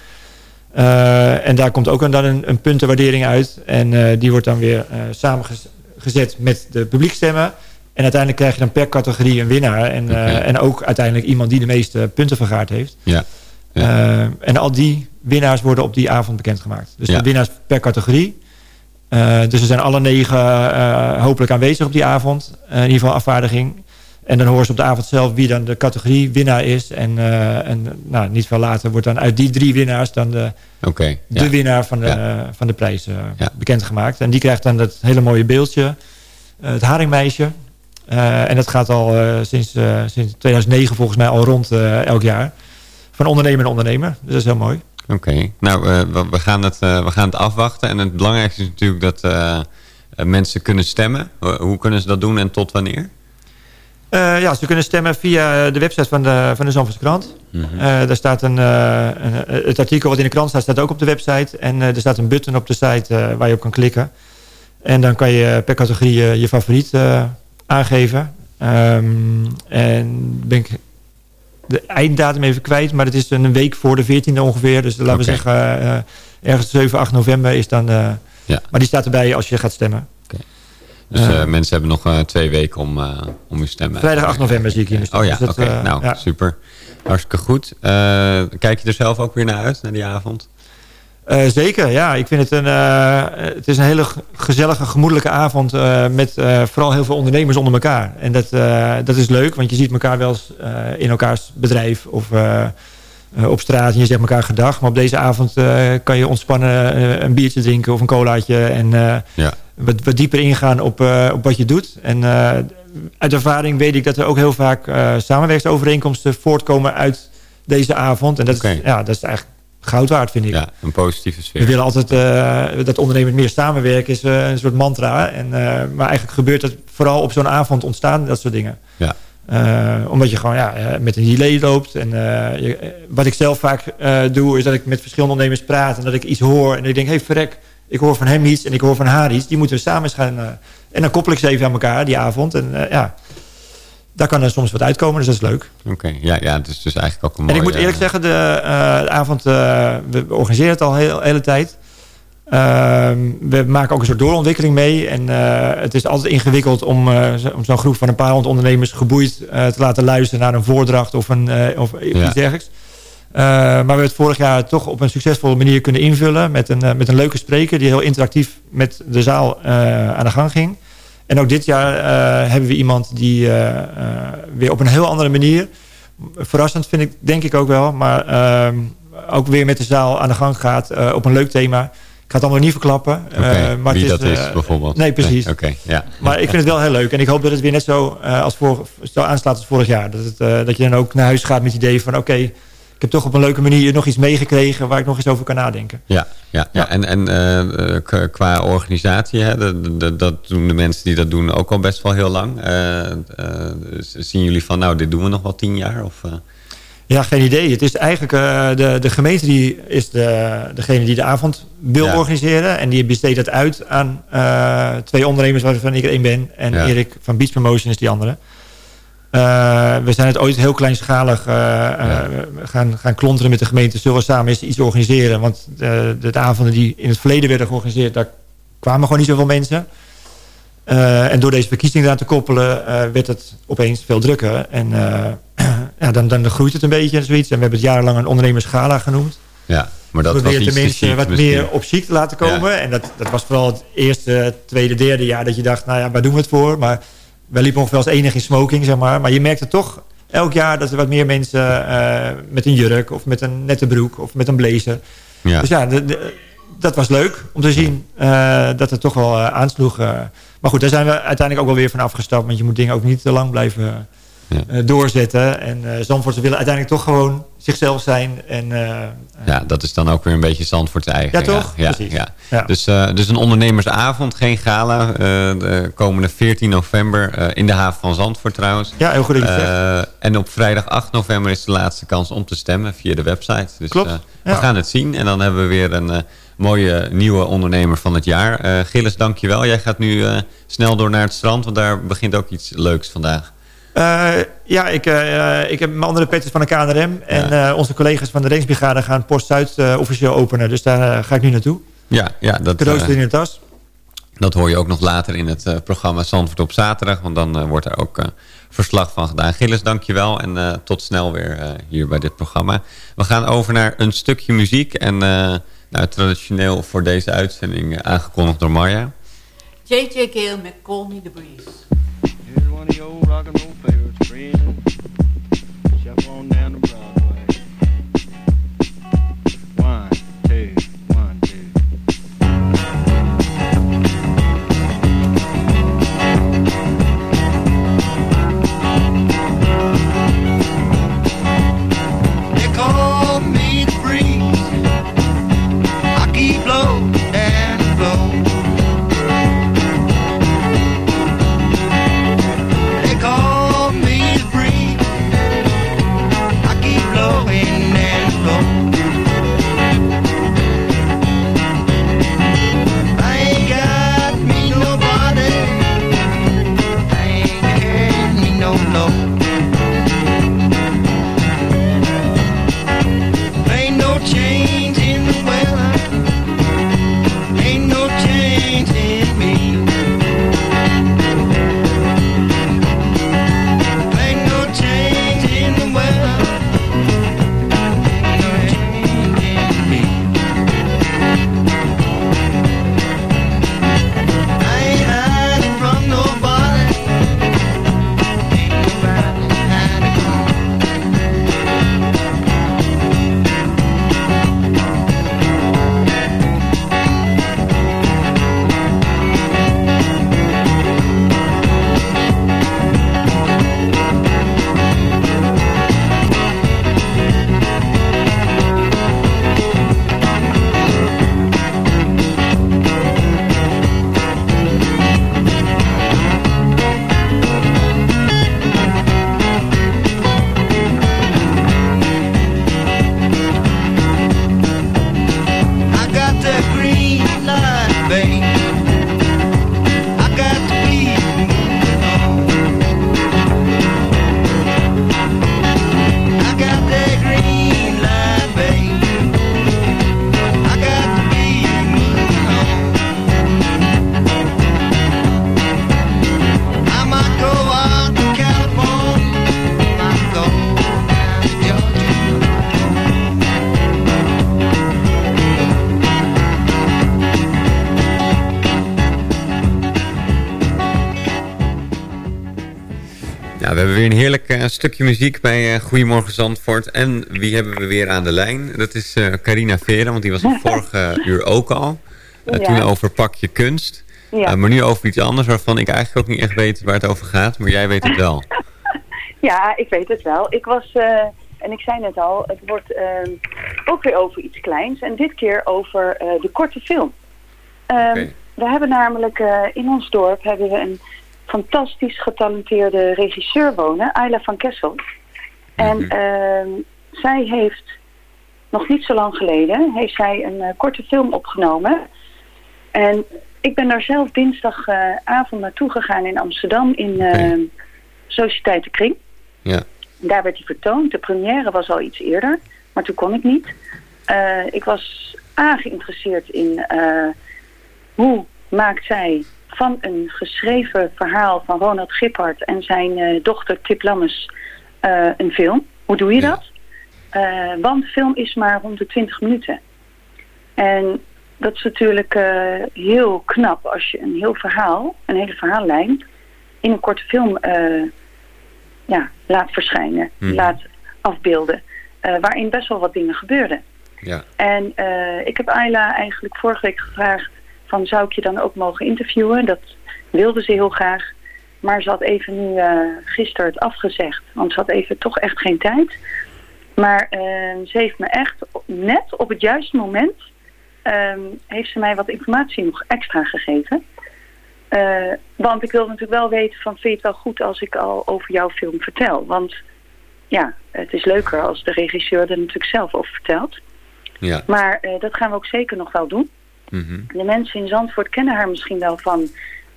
En daar komt ook dan een, een puntenwaardering uit. En die wordt dan weer samengezet met de publiekstemmen. En uiteindelijk krijg je dan per categorie een winnaar. En, eh, en ook uiteindelijk iemand die de meeste punten vergaard heeft. Ja. Eh, en al die winnaars worden op die avond bekendgemaakt. Dus Ja. de winnaars per categorie. Eh, dus er zijn alle negen hopelijk aanwezig op die avond. In ieder geval afvaardiging. En dan horen ze op de avond zelf wie dan de categorie winnaar is. En, en nou, niet veel later wordt dan uit die drie winnaars dan de, de ja. winnaar van de, Ja. van de prijs bekendgemaakt. En die krijgt dan dat hele mooie beeldje. het haringmeisje. Eh, en dat gaat al eh, sinds, eh, sinds 2009 volgens mij al rond elk jaar. Van ondernemer naar ondernemer. Dus dat is heel mooi. Oké, nou we, we gaan het, we gaan het afwachten. En het belangrijkste is natuurlijk dat mensen kunnen stemmen. Ho- Hoe kunnen ze dat doen en tot wanneer? Ja, ze kunnen stemmen via de website van de, van de Zandvoortse krant. Mhm. Daar staat een, een- het artikel wat in de krant staat, staat ook op de website. En er staat een button op de site waar je op kan klikken. En dan kan je per categorie je favoriet aangeven. Ehm, en ben ik de einddatum even kwijt, maar het is een week voor de 14e ongeveer. Dus laten we zeggen, eh, ergens 7, 8 november is dan... eh, Ja. Maar die staat erbij als je gaat stemmen. Dus eh, mensen hebben nog twee weken om, om uw stem uit Vrijdag te 8 brengen. november zie ik hier. Oh ja, Dus oké. nou, ja. super. Hartstikke goed. Kijk je er zelf ook weer naar uit, naar die avond? Eh, zeker, ja. Ik vind het een, eh, het is een hele gezellige, gemoedelijke avond eh, met vooral heel veel ondernemers onder elkaar. En dat, dat is leuk, want je ziet elkaar wel eens in elkaars bedrijf of op straat en je zegt elkaar gedag. Maar op deze avond kan je ontspannen een biertje drinken of een colaatje en Ja. wat, wat dieper ingaan op, op wat je doet. En uit ervaring weet ik dat er ook heel vaak samenwerkingsovereenkomsten voortkomen uit deze avond. En dat, is, ja, dat is eigenlijk goud waard, vind ik. Ja, een positieve sfeer. We willen altijd eh, dat ondernemers meer samenwerken, is eh, een soort mantra. En, eh, maar eigenlijk gebeurt dat vooral op zo'n avond ontstaan, dat soort dingen. Ja. Omdat je gewoon ja, met een idee loopt. En, je- wat ik zelf vaak doe, is dat ik met verschillende ondernemers praat. En dat ik iets hoor. En dat ik denk, hé hey, verrek, ik hoor van hem iets en ik hoor van haar iets. Die moeten we samen eens gaan. en dan koppel ik ze even aan elkaar die avond. En ja, daar kan er soms wat uitkomen, dus dat is leuk. Oké, ja, ja, het is dus eigenlijk ook een En mooie... ik moet eerlijk zeggen, de, eh, de avond, eh, we organiseren het al heel, de hele tijd. Ehm, we maken ook een soort doorontwikkeling mee. En eh, het is altijd ingewikkeld om, om zo'n groep van een paar honderd ondernemers geboeid te laten luisteren naar een voordracht of, een, of Ja. iets dergelijks. Maar we hebben het vorig jaar toch op een succesvolle manier kunnen invullen met een, met een leuke spreker die heel interactief met de zaal aan de gang ging. En ook dit jaar eh, hebben we iemand die eh, eh, weer op een heel andere manier, verrassend vind ik, denk ik ook wel, maar ehm, ook weer met de zaal aan de gang gaat op een leuk thema. Ik ga het allemaal niet verklappen. Eh, maar wie het dat is bijvoorbeeld. Nee, precies. Oké, ja. Maar ik vind het wel heel leuk. En ik hoop dat het weer net zo, eh, als vor, zo aanslaat als vorig jaar. Dat, het, dat je dan ook naar huis gaat met het idee van... oké, ik heb toch op een leuke manier nog iets meegekregen... waar ik nog eens over kan nadenken. Ja, ja, ja. en, en eh, eh, qua organisatie, hè, dat, dat, dat doen de mensen die dat doen ook al best wel heel lang. Eh, zien jullie van, nou, dit doen we nog wel tien jaar? Of? Ja, geen idee. Het is eigenlijk de, de gemeente die is de, degene die de avond wil ja. organiseren. En die besteedt dat uit aan twee ondernemers waarvan ik er één ben. En ja. Erik van Beach Promotion is die andere. Uh, we zijn het ooit heel kleinschalig ja. gaan, gaan klonteren met de gemeente. Zullen we samen eens iets organiseren? Want de, de avonden die in het verleden werden georganiseerd... daar kwamen gewoon niet zoveel mensen. Uh, en door deze verkiezing eraan te koppelen... Uh, werd het opeens veel drukker. En uh, ja, dan, dan groeit het een beetje en zoiets. En we hebben het jarenlang een ondernemersgala genoemd. Ja, maar dat was de mensen wat misschien. meer op ziek te laten komen. Ja. En dat, dat was vooral het eerste, tweede, derde jaar... dat je dacht, nou ja, waar doen we het voor? Maar wij liepen ongeveer als enige in smoking, zeg maar. Maar je merkte toch elk jaar dat er wat meer mensen eh, met een jurk of met een nette broek of met een blazer. Ja. Dus ja, de, de, dat was leuk om te zien uh, dat het toch wel uh, aansloeg. Maar goed, daar zijn we uiteindelijk ook wel weer van afgestapt. Want je moet dingen ook niet te lang blijven ja. doorzetten. En uh, Zandvoortse willen uiteindelijk toch gewoon zichzelf zijn. En, ja, dat is dan ook weer een beetje Zandvoorts eigen. Ja, toch? Ja, Precies. Ja. ja. Dus, dus een ondernemersavond, geen gala. de komende 14 november in de haven van Zandvoort trouwens. Ja, heel goed dat. En op vrijdag 8 november is de laatste kans om te stemmen via de website. Dus Klopt. we gaan het zien. En dan hebben we weer een mooie nieuwe ondernemer van het jaar. Gilles, dankjewel. Jij gaat nu snel door naar het strand, want daar begint ook iets leuks vandaag. Uh, ja, ik, ik heb mijn andere petjes van de KNRM. En ja. onze collega's van de Rijksbrigade gaan Post Zuid officieel openen. Dus daar ga ik nu naartoe. Ja, ja dat, Cadeaus in de tas. Dat hoor je ook nog later in het programma Zandvoort op zaterdag. Want dan wordt er ook verslag van gedaan. Gilles, dankjewel. En tot snel weer hier bij dit programma. We gaan over naar een stukje muziek. En... Nou, traditioneel voor deze uitzending aangekondigd door Marja. J.J. Gale met Call Me The Breeze. Here's one of your rock and roll favorites, friend. On down to Broadway. One, weer een heerlijk uh, stukje muziek bij uh, Goedemorgen Zandvoort. En wie hebben we weer aan de lijn? Dat is uh, Carina Veren, want die was vorige uur ook al. Ja. Toen over pakje kunst. Ja. maar nu over iets anders waarvan ik eigenlijk ook niet echt weet waar het over gaat. Maar jij weet het wel. Ja, ik weet het wel. Ik was, eh, en ik zei net al, het wordt eh, ook weer over iets kleins. En dit keer over eh, de korte film. Oké. We hebben namelijk eh, in ons dorp hebben we een fantastisch getalenteerde regisseur wonen, Ayla van Kessel. En ehm, zij heeft nog niet zo lang geleden heeft zij een eh, korte film opgenomen. En ik ben daar zelf dinsdagavond naartoe gegaan in Amsterdam in eh Sociëteit de Kring. Ja. Daar werd hij vertoond. De première was al iets eerder, maar toen kon ik niet. Eh, ik was A geïnteresseerd in eh, hoe maakt zij van een geschreven verhaal van Ronald Gippard en zijn eh, dochter Tip Lammes eh, een film. Hoe doe je dat? Eh, want film is maar rond de 20 minuten. En dat is natuurlijk heel knap als je een heel verhaal, een hele verhaallijn, in een korte film ja, laat verschijnen, Mhm. laat afbeelden. waarin best wel wat dingen gebeurden. Ja. En ik heb Ayla eigenlijk vorige week gevraagd van zou ik je dan ook mogen interviewen? Dat wilde ze heel graag. Maar ze had even nu eh, gisteren het afgezegd. Want ze had even toch echt geen tijd. Maar eh, ze heeft me echt net op het juiste moment... ehm, heeft ze mij wat informatie nog extra gegeven. Eh, want ik wil natuurlijk wel weten van... vind je het wel goed als ik al over jouw film vertel? Want ja, het is leuker als de regisseur er natuurlijk zelf over vertelt. Ja. Maar eh, dat gaan we ook zeker nog wel doen. Mhm. De mensen in Zandvoort kennen haar misschien wel van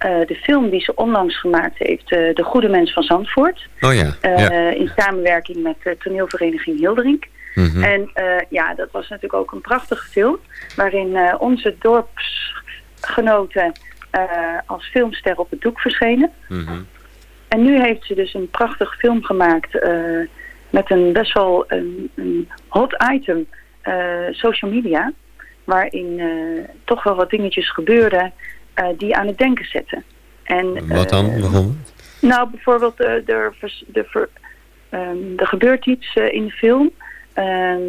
eh, de film die ze onlangs gemaakt heeft. eh, de Goede Mens van Zandvoort. Oh ja. Eh, ja. In samenwerking met de toneelvereniging Hilderink. Mhm. En ja, dat was natuurlijk ook een prachtige film. Waarin onze dorpsgenoten als filmster op het doek verschenen. Mhm. En nu heeft ze dus een prachtig film gemaakt met een best wel een, een hot item, social media, waarin eh, toch wel wat dingetjes gebeurden eh, die aan het denken zetten. En, Wat dan eh, bijvoorbeeld? nou, bijvoorbeeld er, er, ver- ehm, er gebeurt iets in de film. Ehm,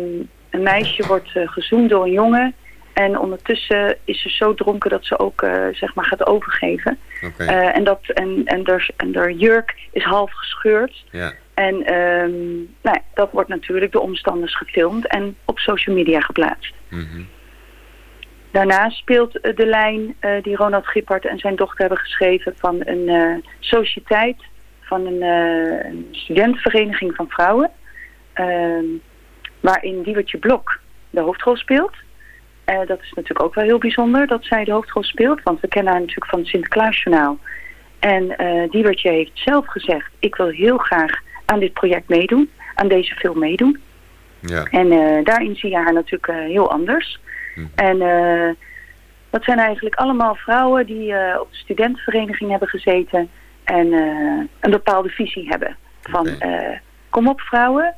een meisje wordt gezoend door een jongen. En ondertussen is ze zo dronken dat ze ook zeg maar gaat overgeven. Oké. Eh, en, dat, en, en, der, en der jurk is half gescheurd. Ja. En ehm, nou, ja, dat wordt natuurlijk door omstanders gefilmd en op social media geplaatst. Mhm. Daarnaast speelt eh, de lijn eh, die Ronald Gippard en zijn dochter hebben geschreven van een eh, sociëteit, van een, een studentenvereniging van vrouwen, ehm, waarin Diewertje Blok de hoofdrol speelt. Dat is natuurlijk ook wel heel bijzonder dat zij de hoofdrol speelt, want we kennen haar natuurlijk van het Sinterklaasjournaal. En eh Diewertje heeft zelf gezegd, ik wil heel graag aan dit project meedoen, aan deze film meedoen. Ja. En daarin zie je haar natuurlijk heel anders. En eh, dat zijn eigenlijk allemaal vrouwen die eh, op de studentenvereniging hebben gezeten en eh, een bepaalde visie hebben. Van kom op vrouwen,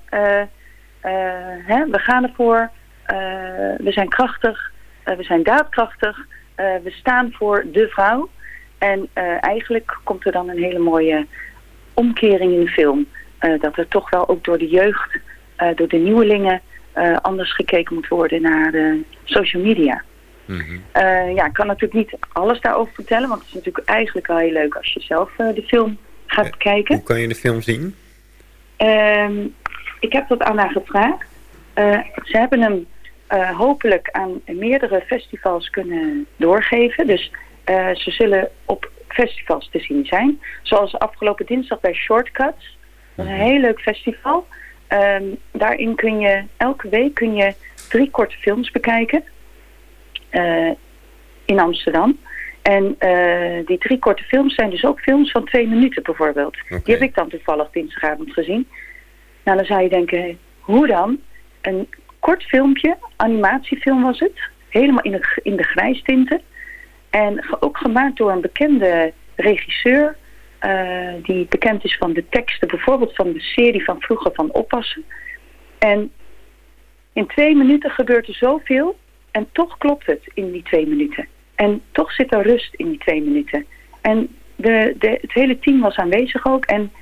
hè, we gaan ervoor, we zijn krachtig, we zijn daadkrachtig, we staan voor de vrouw. En eigenlijk komt er dan een hele mooie omkering in de film. Dat er toch wel ook door de jeugd, door de nieuwelingen, eh, anders gekeken moet worden naar de social media. Mhm. Eh, ja, ik kan natuurlijk niet alles daarover vertellen, want het is natuurlijk eigenlijk wel heel leuk als je zelf eh, de film gaat bekijken. Hoe kan je de film zien? Ehm, ik heb dat aan haar gevraagd. Eh, ze hebben hem eh, hopelijk aan meerdere festivals kunnen doorgeven. Dus eh, ze zullen op festivals te zien zijn. Zoals afgelopen dinsdag bij Shortcuts. Dat is een heel leuk festival. Ehm, daarin kun je elke week kun je drie korte films bekijken. eh, in Amsterdam. En eh, die drie korte films zijn dus ook films van twee minuten bijvoorbeeld. Die heb ik dan toevallig dinsdagavond gezien. Nou, dan zou je denken, hoe dan? Een kort filmpje, animatiefilm was het. Helemaal in, het, in de grijstinten. En ook gemaakt door een bekende regisseur. Eh, die bekend is van de teksten, bijvoorbeeld van de serie van vroeger van Oppassen. En in twee minuten gebeurt er zoveel. En toch klopt het in die twee minuten. En toch zit er rust in die twee minuten. En de, de, het hele team was aanwezig ook. En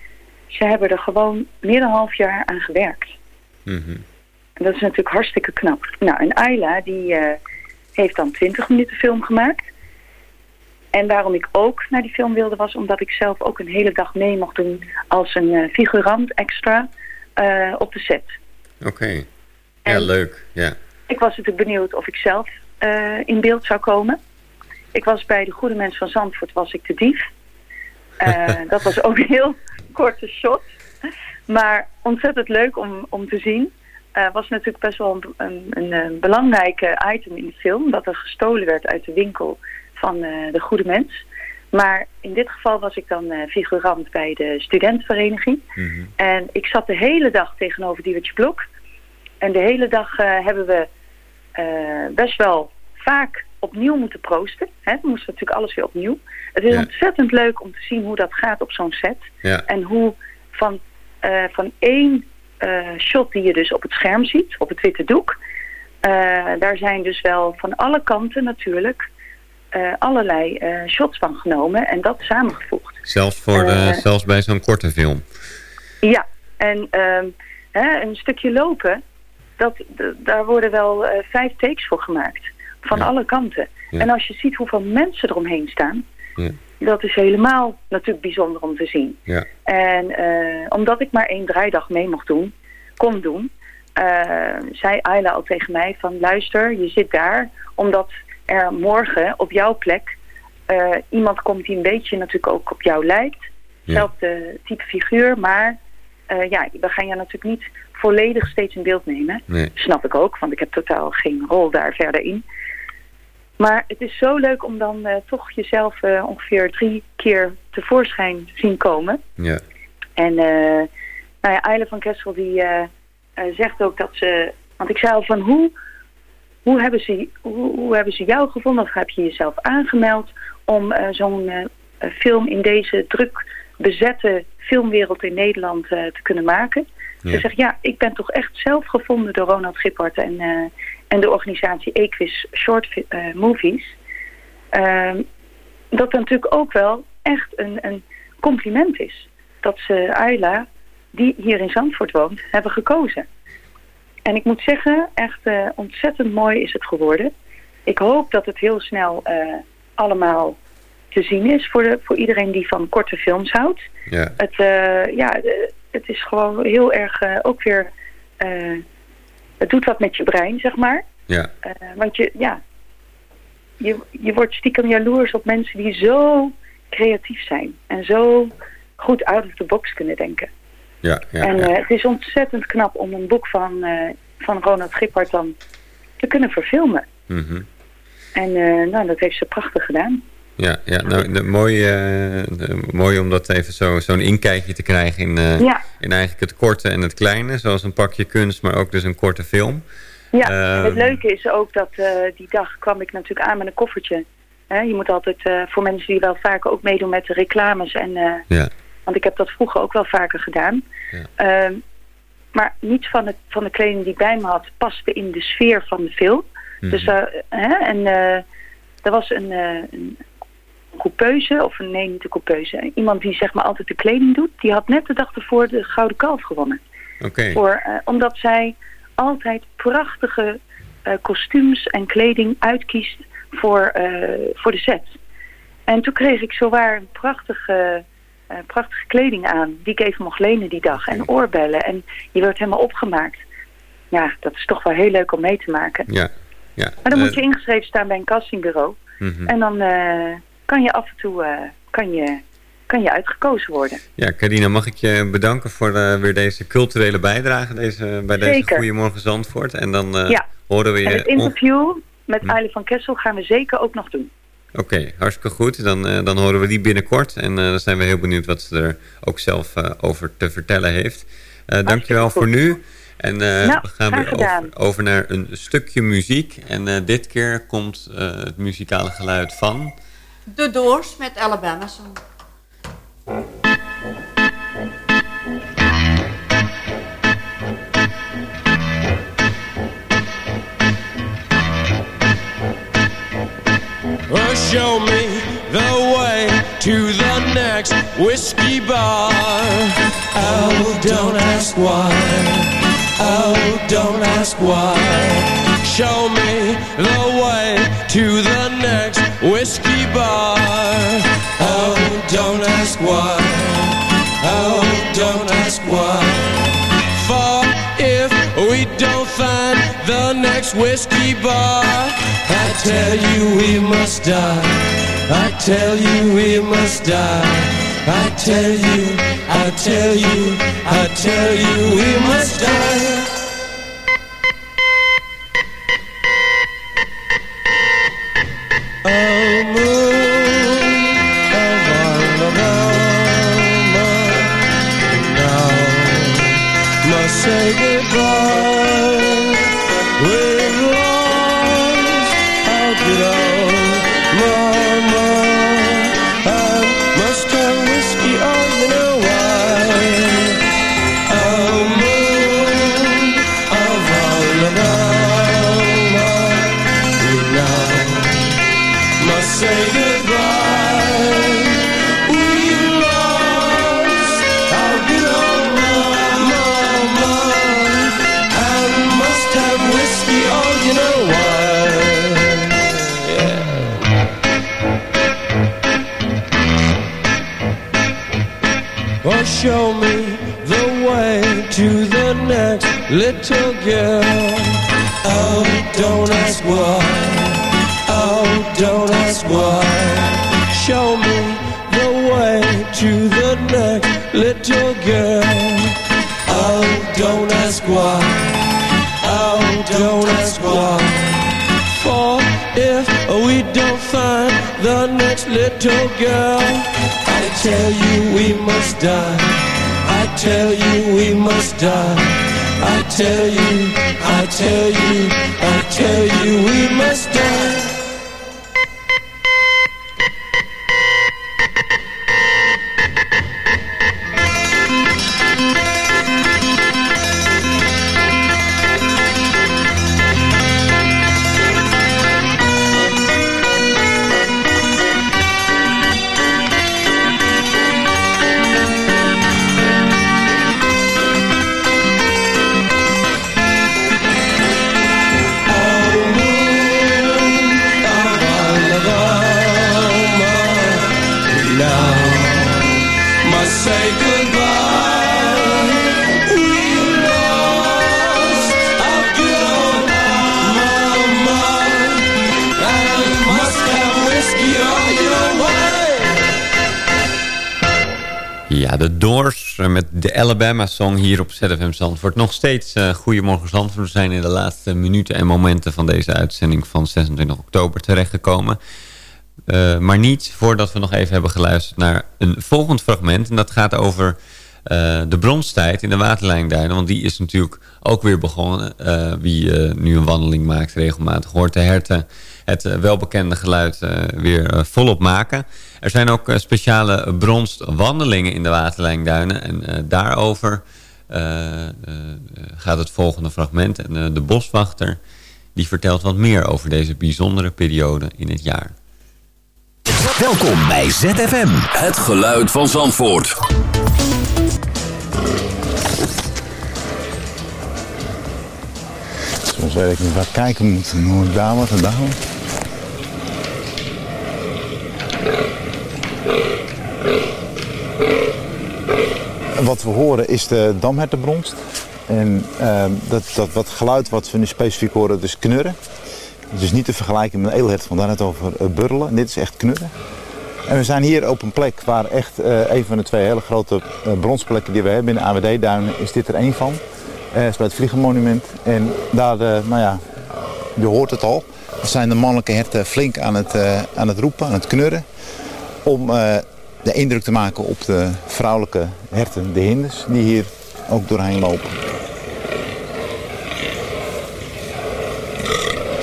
ze hebben er gewoon meer dan een half jaar aan gewerkt. Mhm. En dat is natuurlijk hartstikke knap. Nou, en Ayla, die eh, heeft dan 20 minuten film gemaakt. En waarom ik ook naar die film wilde was omdat ik zelf ook een hele dag mee mocht doen als een eh, figurant extra eh, op de set. Oké. Ja, leuk. Ja. Ik was natuurlijk benieuwd of ik zelf eh, in beeld zou komen. Ik was bij de Goede Mens van Zandvoort, was ik de dief. Dat was ook een heel korte shot. Maar ontzettend leuk om, om te zien. Was natuurlijk best wel een, een, een, een belangrijke item in de film. Dat er gestolen werd uit de winkel van eh, de Goede Mens. Maar in dit geval was ik dan eh, figurant bij de studentenvereniging. En ik zat de hele dag tegenover Diewertje Blok. En de hele dag eh, hebben we best wel vaak opnieuw moeten proosten. Hè? We moesten natuurlijk alles weer opnieuw. Het is Ja. ontzettend leuk om te zien hoe dat gaat op zo'n set. Ja. En hoe van, van één shot die je dus op het scherm ziet, op het witte doek. daar zijn dus wel van alle kanten natuurlijk eh, allerlei eh, shots van genomen en dat samengevoegd. Zelfs, voor, Eh, zelfs bij zo'n korte film. Ja, En ehm, hè, een stukje lopen, dat, daar worden wel vijf takes voor gemaakt. Van alle kanten. Ja. En als je ziet hoeveel mensen eromheen staan, Ja. dat is helemaal natuurlijk bijzonder om te zien. Ja. En omdat ik maar één draaidag mee mocht doen, kon doen, zei Ayla al tegen mij van luister, je zit daar omdat er morgen op jouw plek eh, iemand komt die een beetje natuurlijk ook op jou lijkt. Ja. Zelfde type figuur, maar eh, ja, we gaan je natuurlijk niet volledig steeds in beeld nemen. Nee. Snap ik ook, want ik heb totaal geen rol daar verder in. Maar het is zo leuk om dan eh, toch jezelf ongeveer drie keer tevoorschijn te zien komen. Ja. En eh nou ja, Eile van Kessel die zegt ook dat ze... Want ik zei al van hoe, hoe, hebben ze, hoe, hoe hebben ze jou gevonden? Of heb je jezelf aangemeld om eh, zo'n eh, eh, film in deze druk bezette filmwereld in Nederland te kunnen maken? Ja. Ze zegt ja, ik ben toch echt zelf gevonden door Ronald Gippard en, en de organisatie Equis Short Movies. Ehm, dat dat natuurlijk ook wel echt een, een compliment is. Dat ze Ayla, die hier in Zandvoort woont, hebben gekozen. En ik moet zeggen, echt eh, ontzettend mooi is het geworden. Ik hoop dat het heel snel eh, allemaal te zien is voor, de, voor iedereen die van korte films houdt. Ja. Het, eh, ja, het is gewoon heel erg ook weer... het doet wat met je brein, zeg maar. Ja. Want je, ja, je, je wordt stiekem jaloers op mensen die zo creatief zijn. En zo goed out of the box kunnen denken. Ja, ja, en ja. eh, het is ontzettend knap om een boek van, eh, van Ronald Gippard dan te kunnen verfilmen. Mhm. En eh, nou, dat heeft ze prachtig gedaan. Ja, ja nou, de, mooi, mooi om dat even zo- zo'n inkijkje te krijgen in, Ja. in eigenlijk het korte en het kleine. Zoals een pakje kunst, maar ook dus een korte film. Ja, en het Ehm, leuke is ook dat die dag kwam ik natuurlijk aan met een koffertje. Je moet altijd, voor mensen die wel vaker ook meedoen met de reclames. En, Ja. Want ik heb dat vroeger ook wel vaker gedaan. Ehm, maar niets van, het, van de kleding die ik bij me had paste in de sfeer van de film. Mhm. Dus daar, hè, en eh, er was een, eh een coupeuse, of een, nee niet een coupeuse. Iemand die zeg maar altijd de kleding doet. Die had net de dag ervoor de Gouden Kalf gewonnen. Voor, eh, omdat zij altijd prachtige eh, kostuums en kleding uitkiest voor, eh, voor de set. En toen kreeg ik zowaar een prachtige, eh, prachtige kleding aan. Die ik even mocht lenen die dag. En oorbellen. En je werd helemaal opgemaakt. Ja, dat is toch wel heel leuk om mee te maken. Ja. ja. Maar dan Eh, moet je ingeschreven staan bij een castingbureau. mhm. En dan eh, kan je af en toe eh, kan je, kan je uitgekozen worden. Ja, Carina, mag ik je bedanken voor eh, weer deze culturele bijdrage deze, bij deze Zeker. Goedemorgen Zandvoort. En dan eh, Ja. horen we je... En het interview met Hm. Eile van Kessel gaan we zeker ook nog doen. Oké, hartstikke goed. Dan, eh, dan horen we die binnenkort. En eh, dan zijn we heel benieuwd wat ze er ook zelf eh, over te vertellen heeft. Eh dankjewel voor nu. En eh, Nou, we gaan weer over, over naar een stukje muziek. En eh, dit keer komt eh, het muzikale geluid van... De Doors met Alabama Song. Oh, show me the way to the next whiskey bar. Oh, don't ask why. Oh, don't ask why. Show me the way to the next whiskey bar. Oh, don't ask why. Oh, don't ask why. We don't find the next whiskey bar, I tell you we must die. I tell you we must die. I tell you, I tell you, I tell you we must die. Oh, I tell you, I tell you, De Doors eh, met de Alabama-song hier op ZFM Zandvoort. Nog steeds uh, Goedemorgen Zandvoort. We zijn in de laatste minuten en momenten van deze uitzending van 26 oktober terechtgekomen. Uh, maar niet voordat we nog even hebben geluisterd naar een volgend fragment. En dat gaat over uh, de bronstijd in de waterlijnduinen. Want die is natuurlijk ook weer begonnen. Uh, wie nu een wandeling maakt regelmatig hoort de herten het welbekende geluid weer volop maken. Er zijn ook speciale bronstwandelingen in de waterlijnduinen. En daarover gaat het volgende fragment. En de boswachter die vertelt wat meer over deze bijzondere periode in het jaar. Welkom bij ZFM. Het geluid van Zandvoort. Soms weet niet waar ik kijken moet. Dan hoor ik daar wat en daar wat. We horen is de damhertenbronst. En uh, dat, dat wat geluid wat we nu specifiek horen, dat is knurren. Het is niet te vergelijken met een edelhert, vandaar het over uh, burrelen. Dit is echt knurren. En we zijn hier op een plek waar echt uh, een van de twee hele grote uh, bronsplekken die we hebben in de AWD-duinen, is dit er één van. Uh, is bij het Vliegenmonument. En daar, nou ja, je hoort het al, zijn de mannelijke herten flink aan het, aan het roepen, aan het knurren. Om de indruk te maken op de vrouwelijke herten, de hinders, die hier ook doorheen lopen.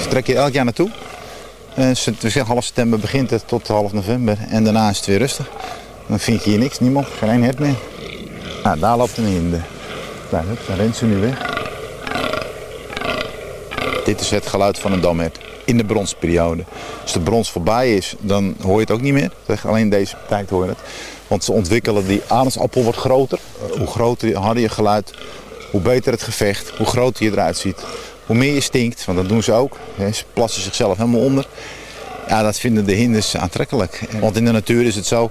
trek je elk jaar naartoe. Uh, half september begint het tot half november en daarna is het weer rustig. Dan vind je hier niks, niemand, geen hert meer. Nou, daar loopt een hinde. Daar, daar rent ze nu weg. Dit is het geluid van een damhert in de bronsperiode. Als de brons voorbij is, dan hoor je het ook niet meer. Alleen deze tijd hoor je het. Want ze ontwikkelen, die anusappel wordt groter. Hoe groter, harder je geluid, hoe beter het gevecht, hoe groter je eruit ziet. Hoe meer je stinkt, want dat doen ze ook. Ze plassen zichzelf helemaal onder. Ja, dat vinden de hinders aantrekkelijk. Want in de natuur is het zo,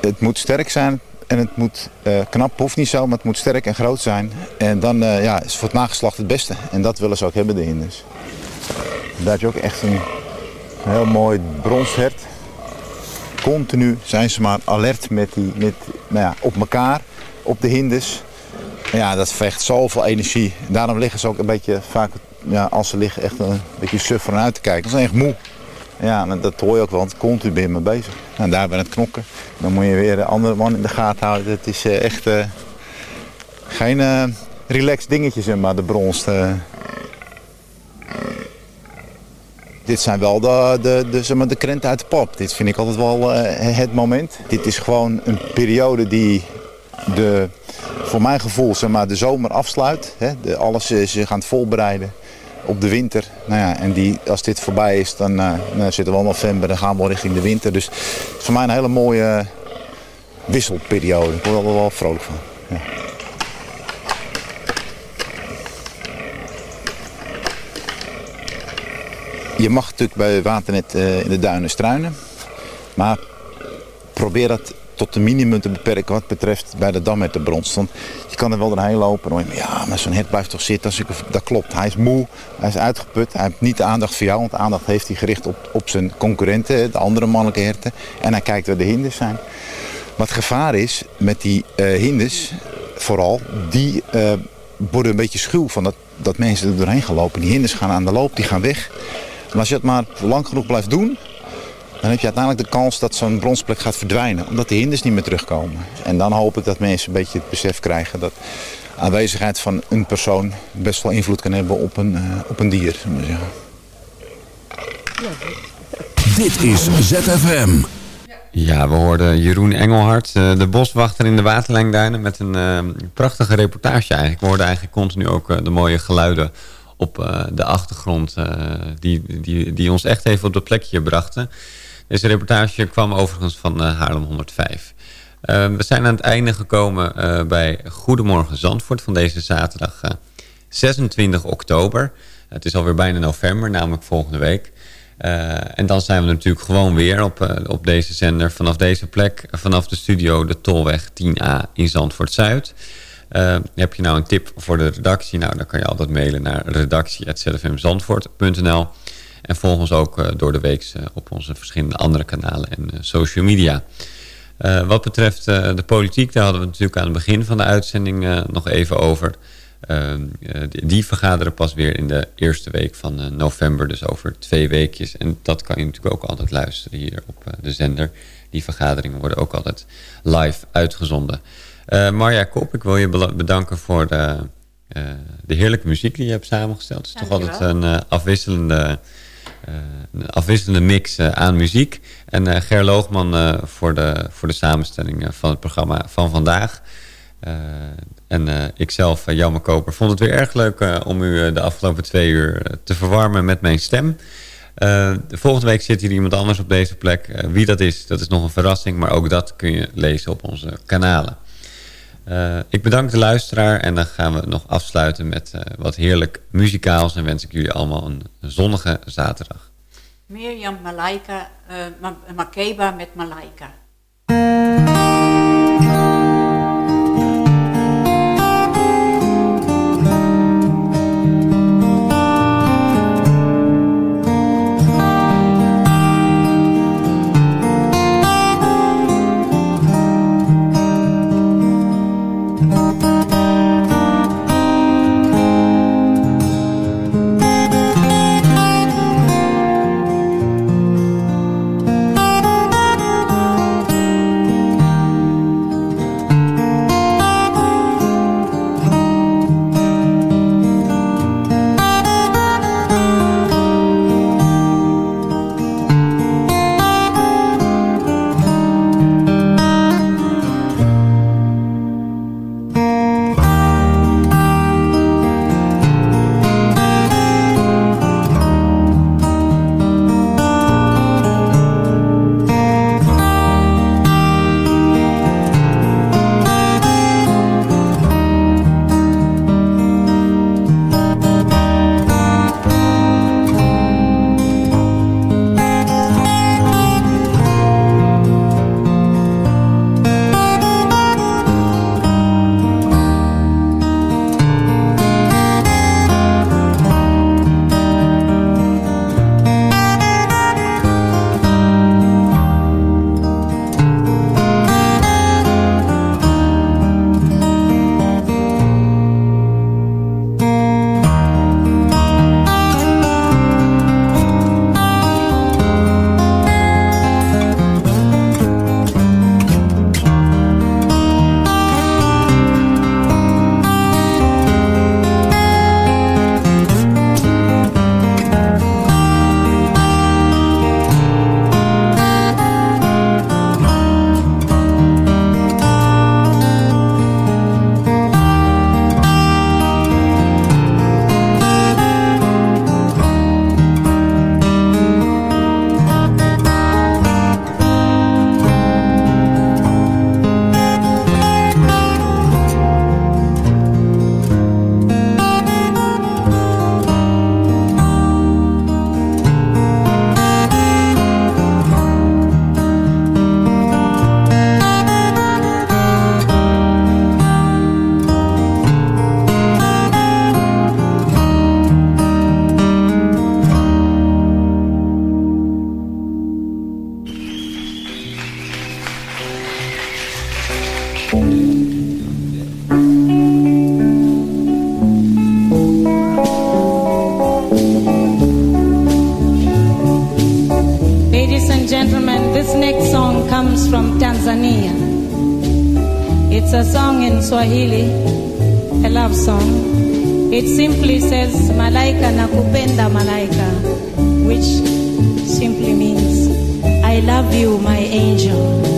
het moet sterk zijn en het moet uh, knap, hoeft niet zo, maar het moet sterk en groot zijn. En dan uh, ja, is voor het nageslacht het beste. En dat willen ze ook hebben, de hinders. Daar heb je ook echt een heel mooi bronshert. Continu zijn ze maar alert met die, met, nou ja, op elkaar, op de hinders. Ja, dat vecht zoveel energie. Daarom liggen ze ook een beetje vaak, ja, als ze liggen, echt een beetje suf uit te kijken. Dat is echt moe. Ja, dat hoor je ook wel, want continu ben je mee bezig. Nou, daar ben het knokken. Dan moet je weer een andere man in de gaten houden. Het is uh, echt uh, geen uh, relaxed dingetje, maar de brons. Dit zijn wel de, de, zeg maar, de krenten uit de pop. Dit vind ik altijd wel het moment. Dit is gewoon een periode die de voor mijn gevoel zeg maar, de zomer afsluit. Hè? De, alles is zich aan het voorbereiden op de winter. Nou ja, en die, als dit voorbij is, dan nou, zitten we al november, dan gaan we richting de winter. Dus het is voor mij een hele mooie wisselperiode. Ik word er wel vrolijk van. Je mag natuurlijk bij Waternet uh, in de duinen struinen. Maar probeer dat tot de minimum te beperken wat betreft bij de dam met de brons. Want je kan er wel doorheen lopen ja, maar zo'n hert blijft toch zitten. Dat klopt, hij is moe, hij is uitgeput, hij heeft niet de aandacht voor jou, want de aandacht heeft hij gericht op, op zijn concurrenten, de andere mannelijke herten. En hij kijkt waar de hinders zijn. Wat gevaar is met die eh hinders, vooral, die eh, worden een beetje schuw van dat, dat mensen er doorheen gaan lopen. Die hinders gaan aan de loop, die gaan weg. En als je het maar lang genoeg blijft doen, dan heb je uiteindelijk de kans dat zo'n bronsplek gaat verdwijnen. Omdat de hinders niet meer terugkomen. En dan hoop ik dat mensen een beetje het besef krijgen dat aanwezigheid van een persoon best wel invloed kan hebben op een, eh, op een dier. zeggen. Dit is ZFM. Ja, we hoorden Jeroen Engelhard, eh, de boswachter in de Waterlijnduinen... met een eh, prachtige reportage eigenlijk. We hoorden eigenlijk continu ook de mooie geluiden op eh, de achtergrond... eh, die, die, die ons echt even op dat plekje brachten. Deze reportage kwam overigens van eh, Haarlem 105. Eh, we zijn aan het einde gekomen eh, bij Goedemorgen Zandvoort van deze zaterdag eh, 26 oktober. Het is alweer bijna november, namelijk volgende week. Eh, en dan zijn we natuurlijk gewoon weer op, eh, op deze zender vanaf deze plek, vanaf de studio de Tolweg 10A in Zandvoort-Zuid. Eh, heb je nou een tip voor de redactie? Nou, dan kan je altijd mailen naar redactie.zfmzandvoort.nl En volg ons ook eh, door de week eh, op onze verschillende andere kanalen en eh, social media. Wat betreft de politiek, daar hadden we natuurlijk aan het begin van de uitzending nog even over. Ehm, eh, die, vergaderen pas weer in de eerste week van november, dus over twee weekjes. En dat kan je natuurlijk ook altijd luisteren hier op de zender. Die vergaderingen worden ook altijd live uitgezonden. Eh, Marja Kop, ik wil je bedanken voor de, de heerlijke muziek die je hebt samengesteld. Het is toch altijd een afwisselende, een afwisselende mix eh, aan muziek. En eh, Ger Loogman eh, voor, de, voor de samenstelling eh, van het programma van vandaag. Eh, en eh, ikzelf, Jelme Koper, vond het weer erg leuk eh, om u eh, de afgelopen twee uur eh, te verwarmen met mijn stem. Eh, de volgende week zit hier iemand anders op deze plek. Eh, wie dat is, dat is nog een verrassing, maar ook dat kun je lezen op onze kanalen. Eh, ik bedank de luisteraar en dan gaan we nog afsluiten met eh, wat heerlijk muzikaals. En wens ik jullie allemaal een zonnige zaterdag. Mirjam Malaika, eh, Ma- Makeba met Malaika. Kiswahili, a love song. It simply says, Malaika nakupenda malaika, which simply means, I love you, my angel.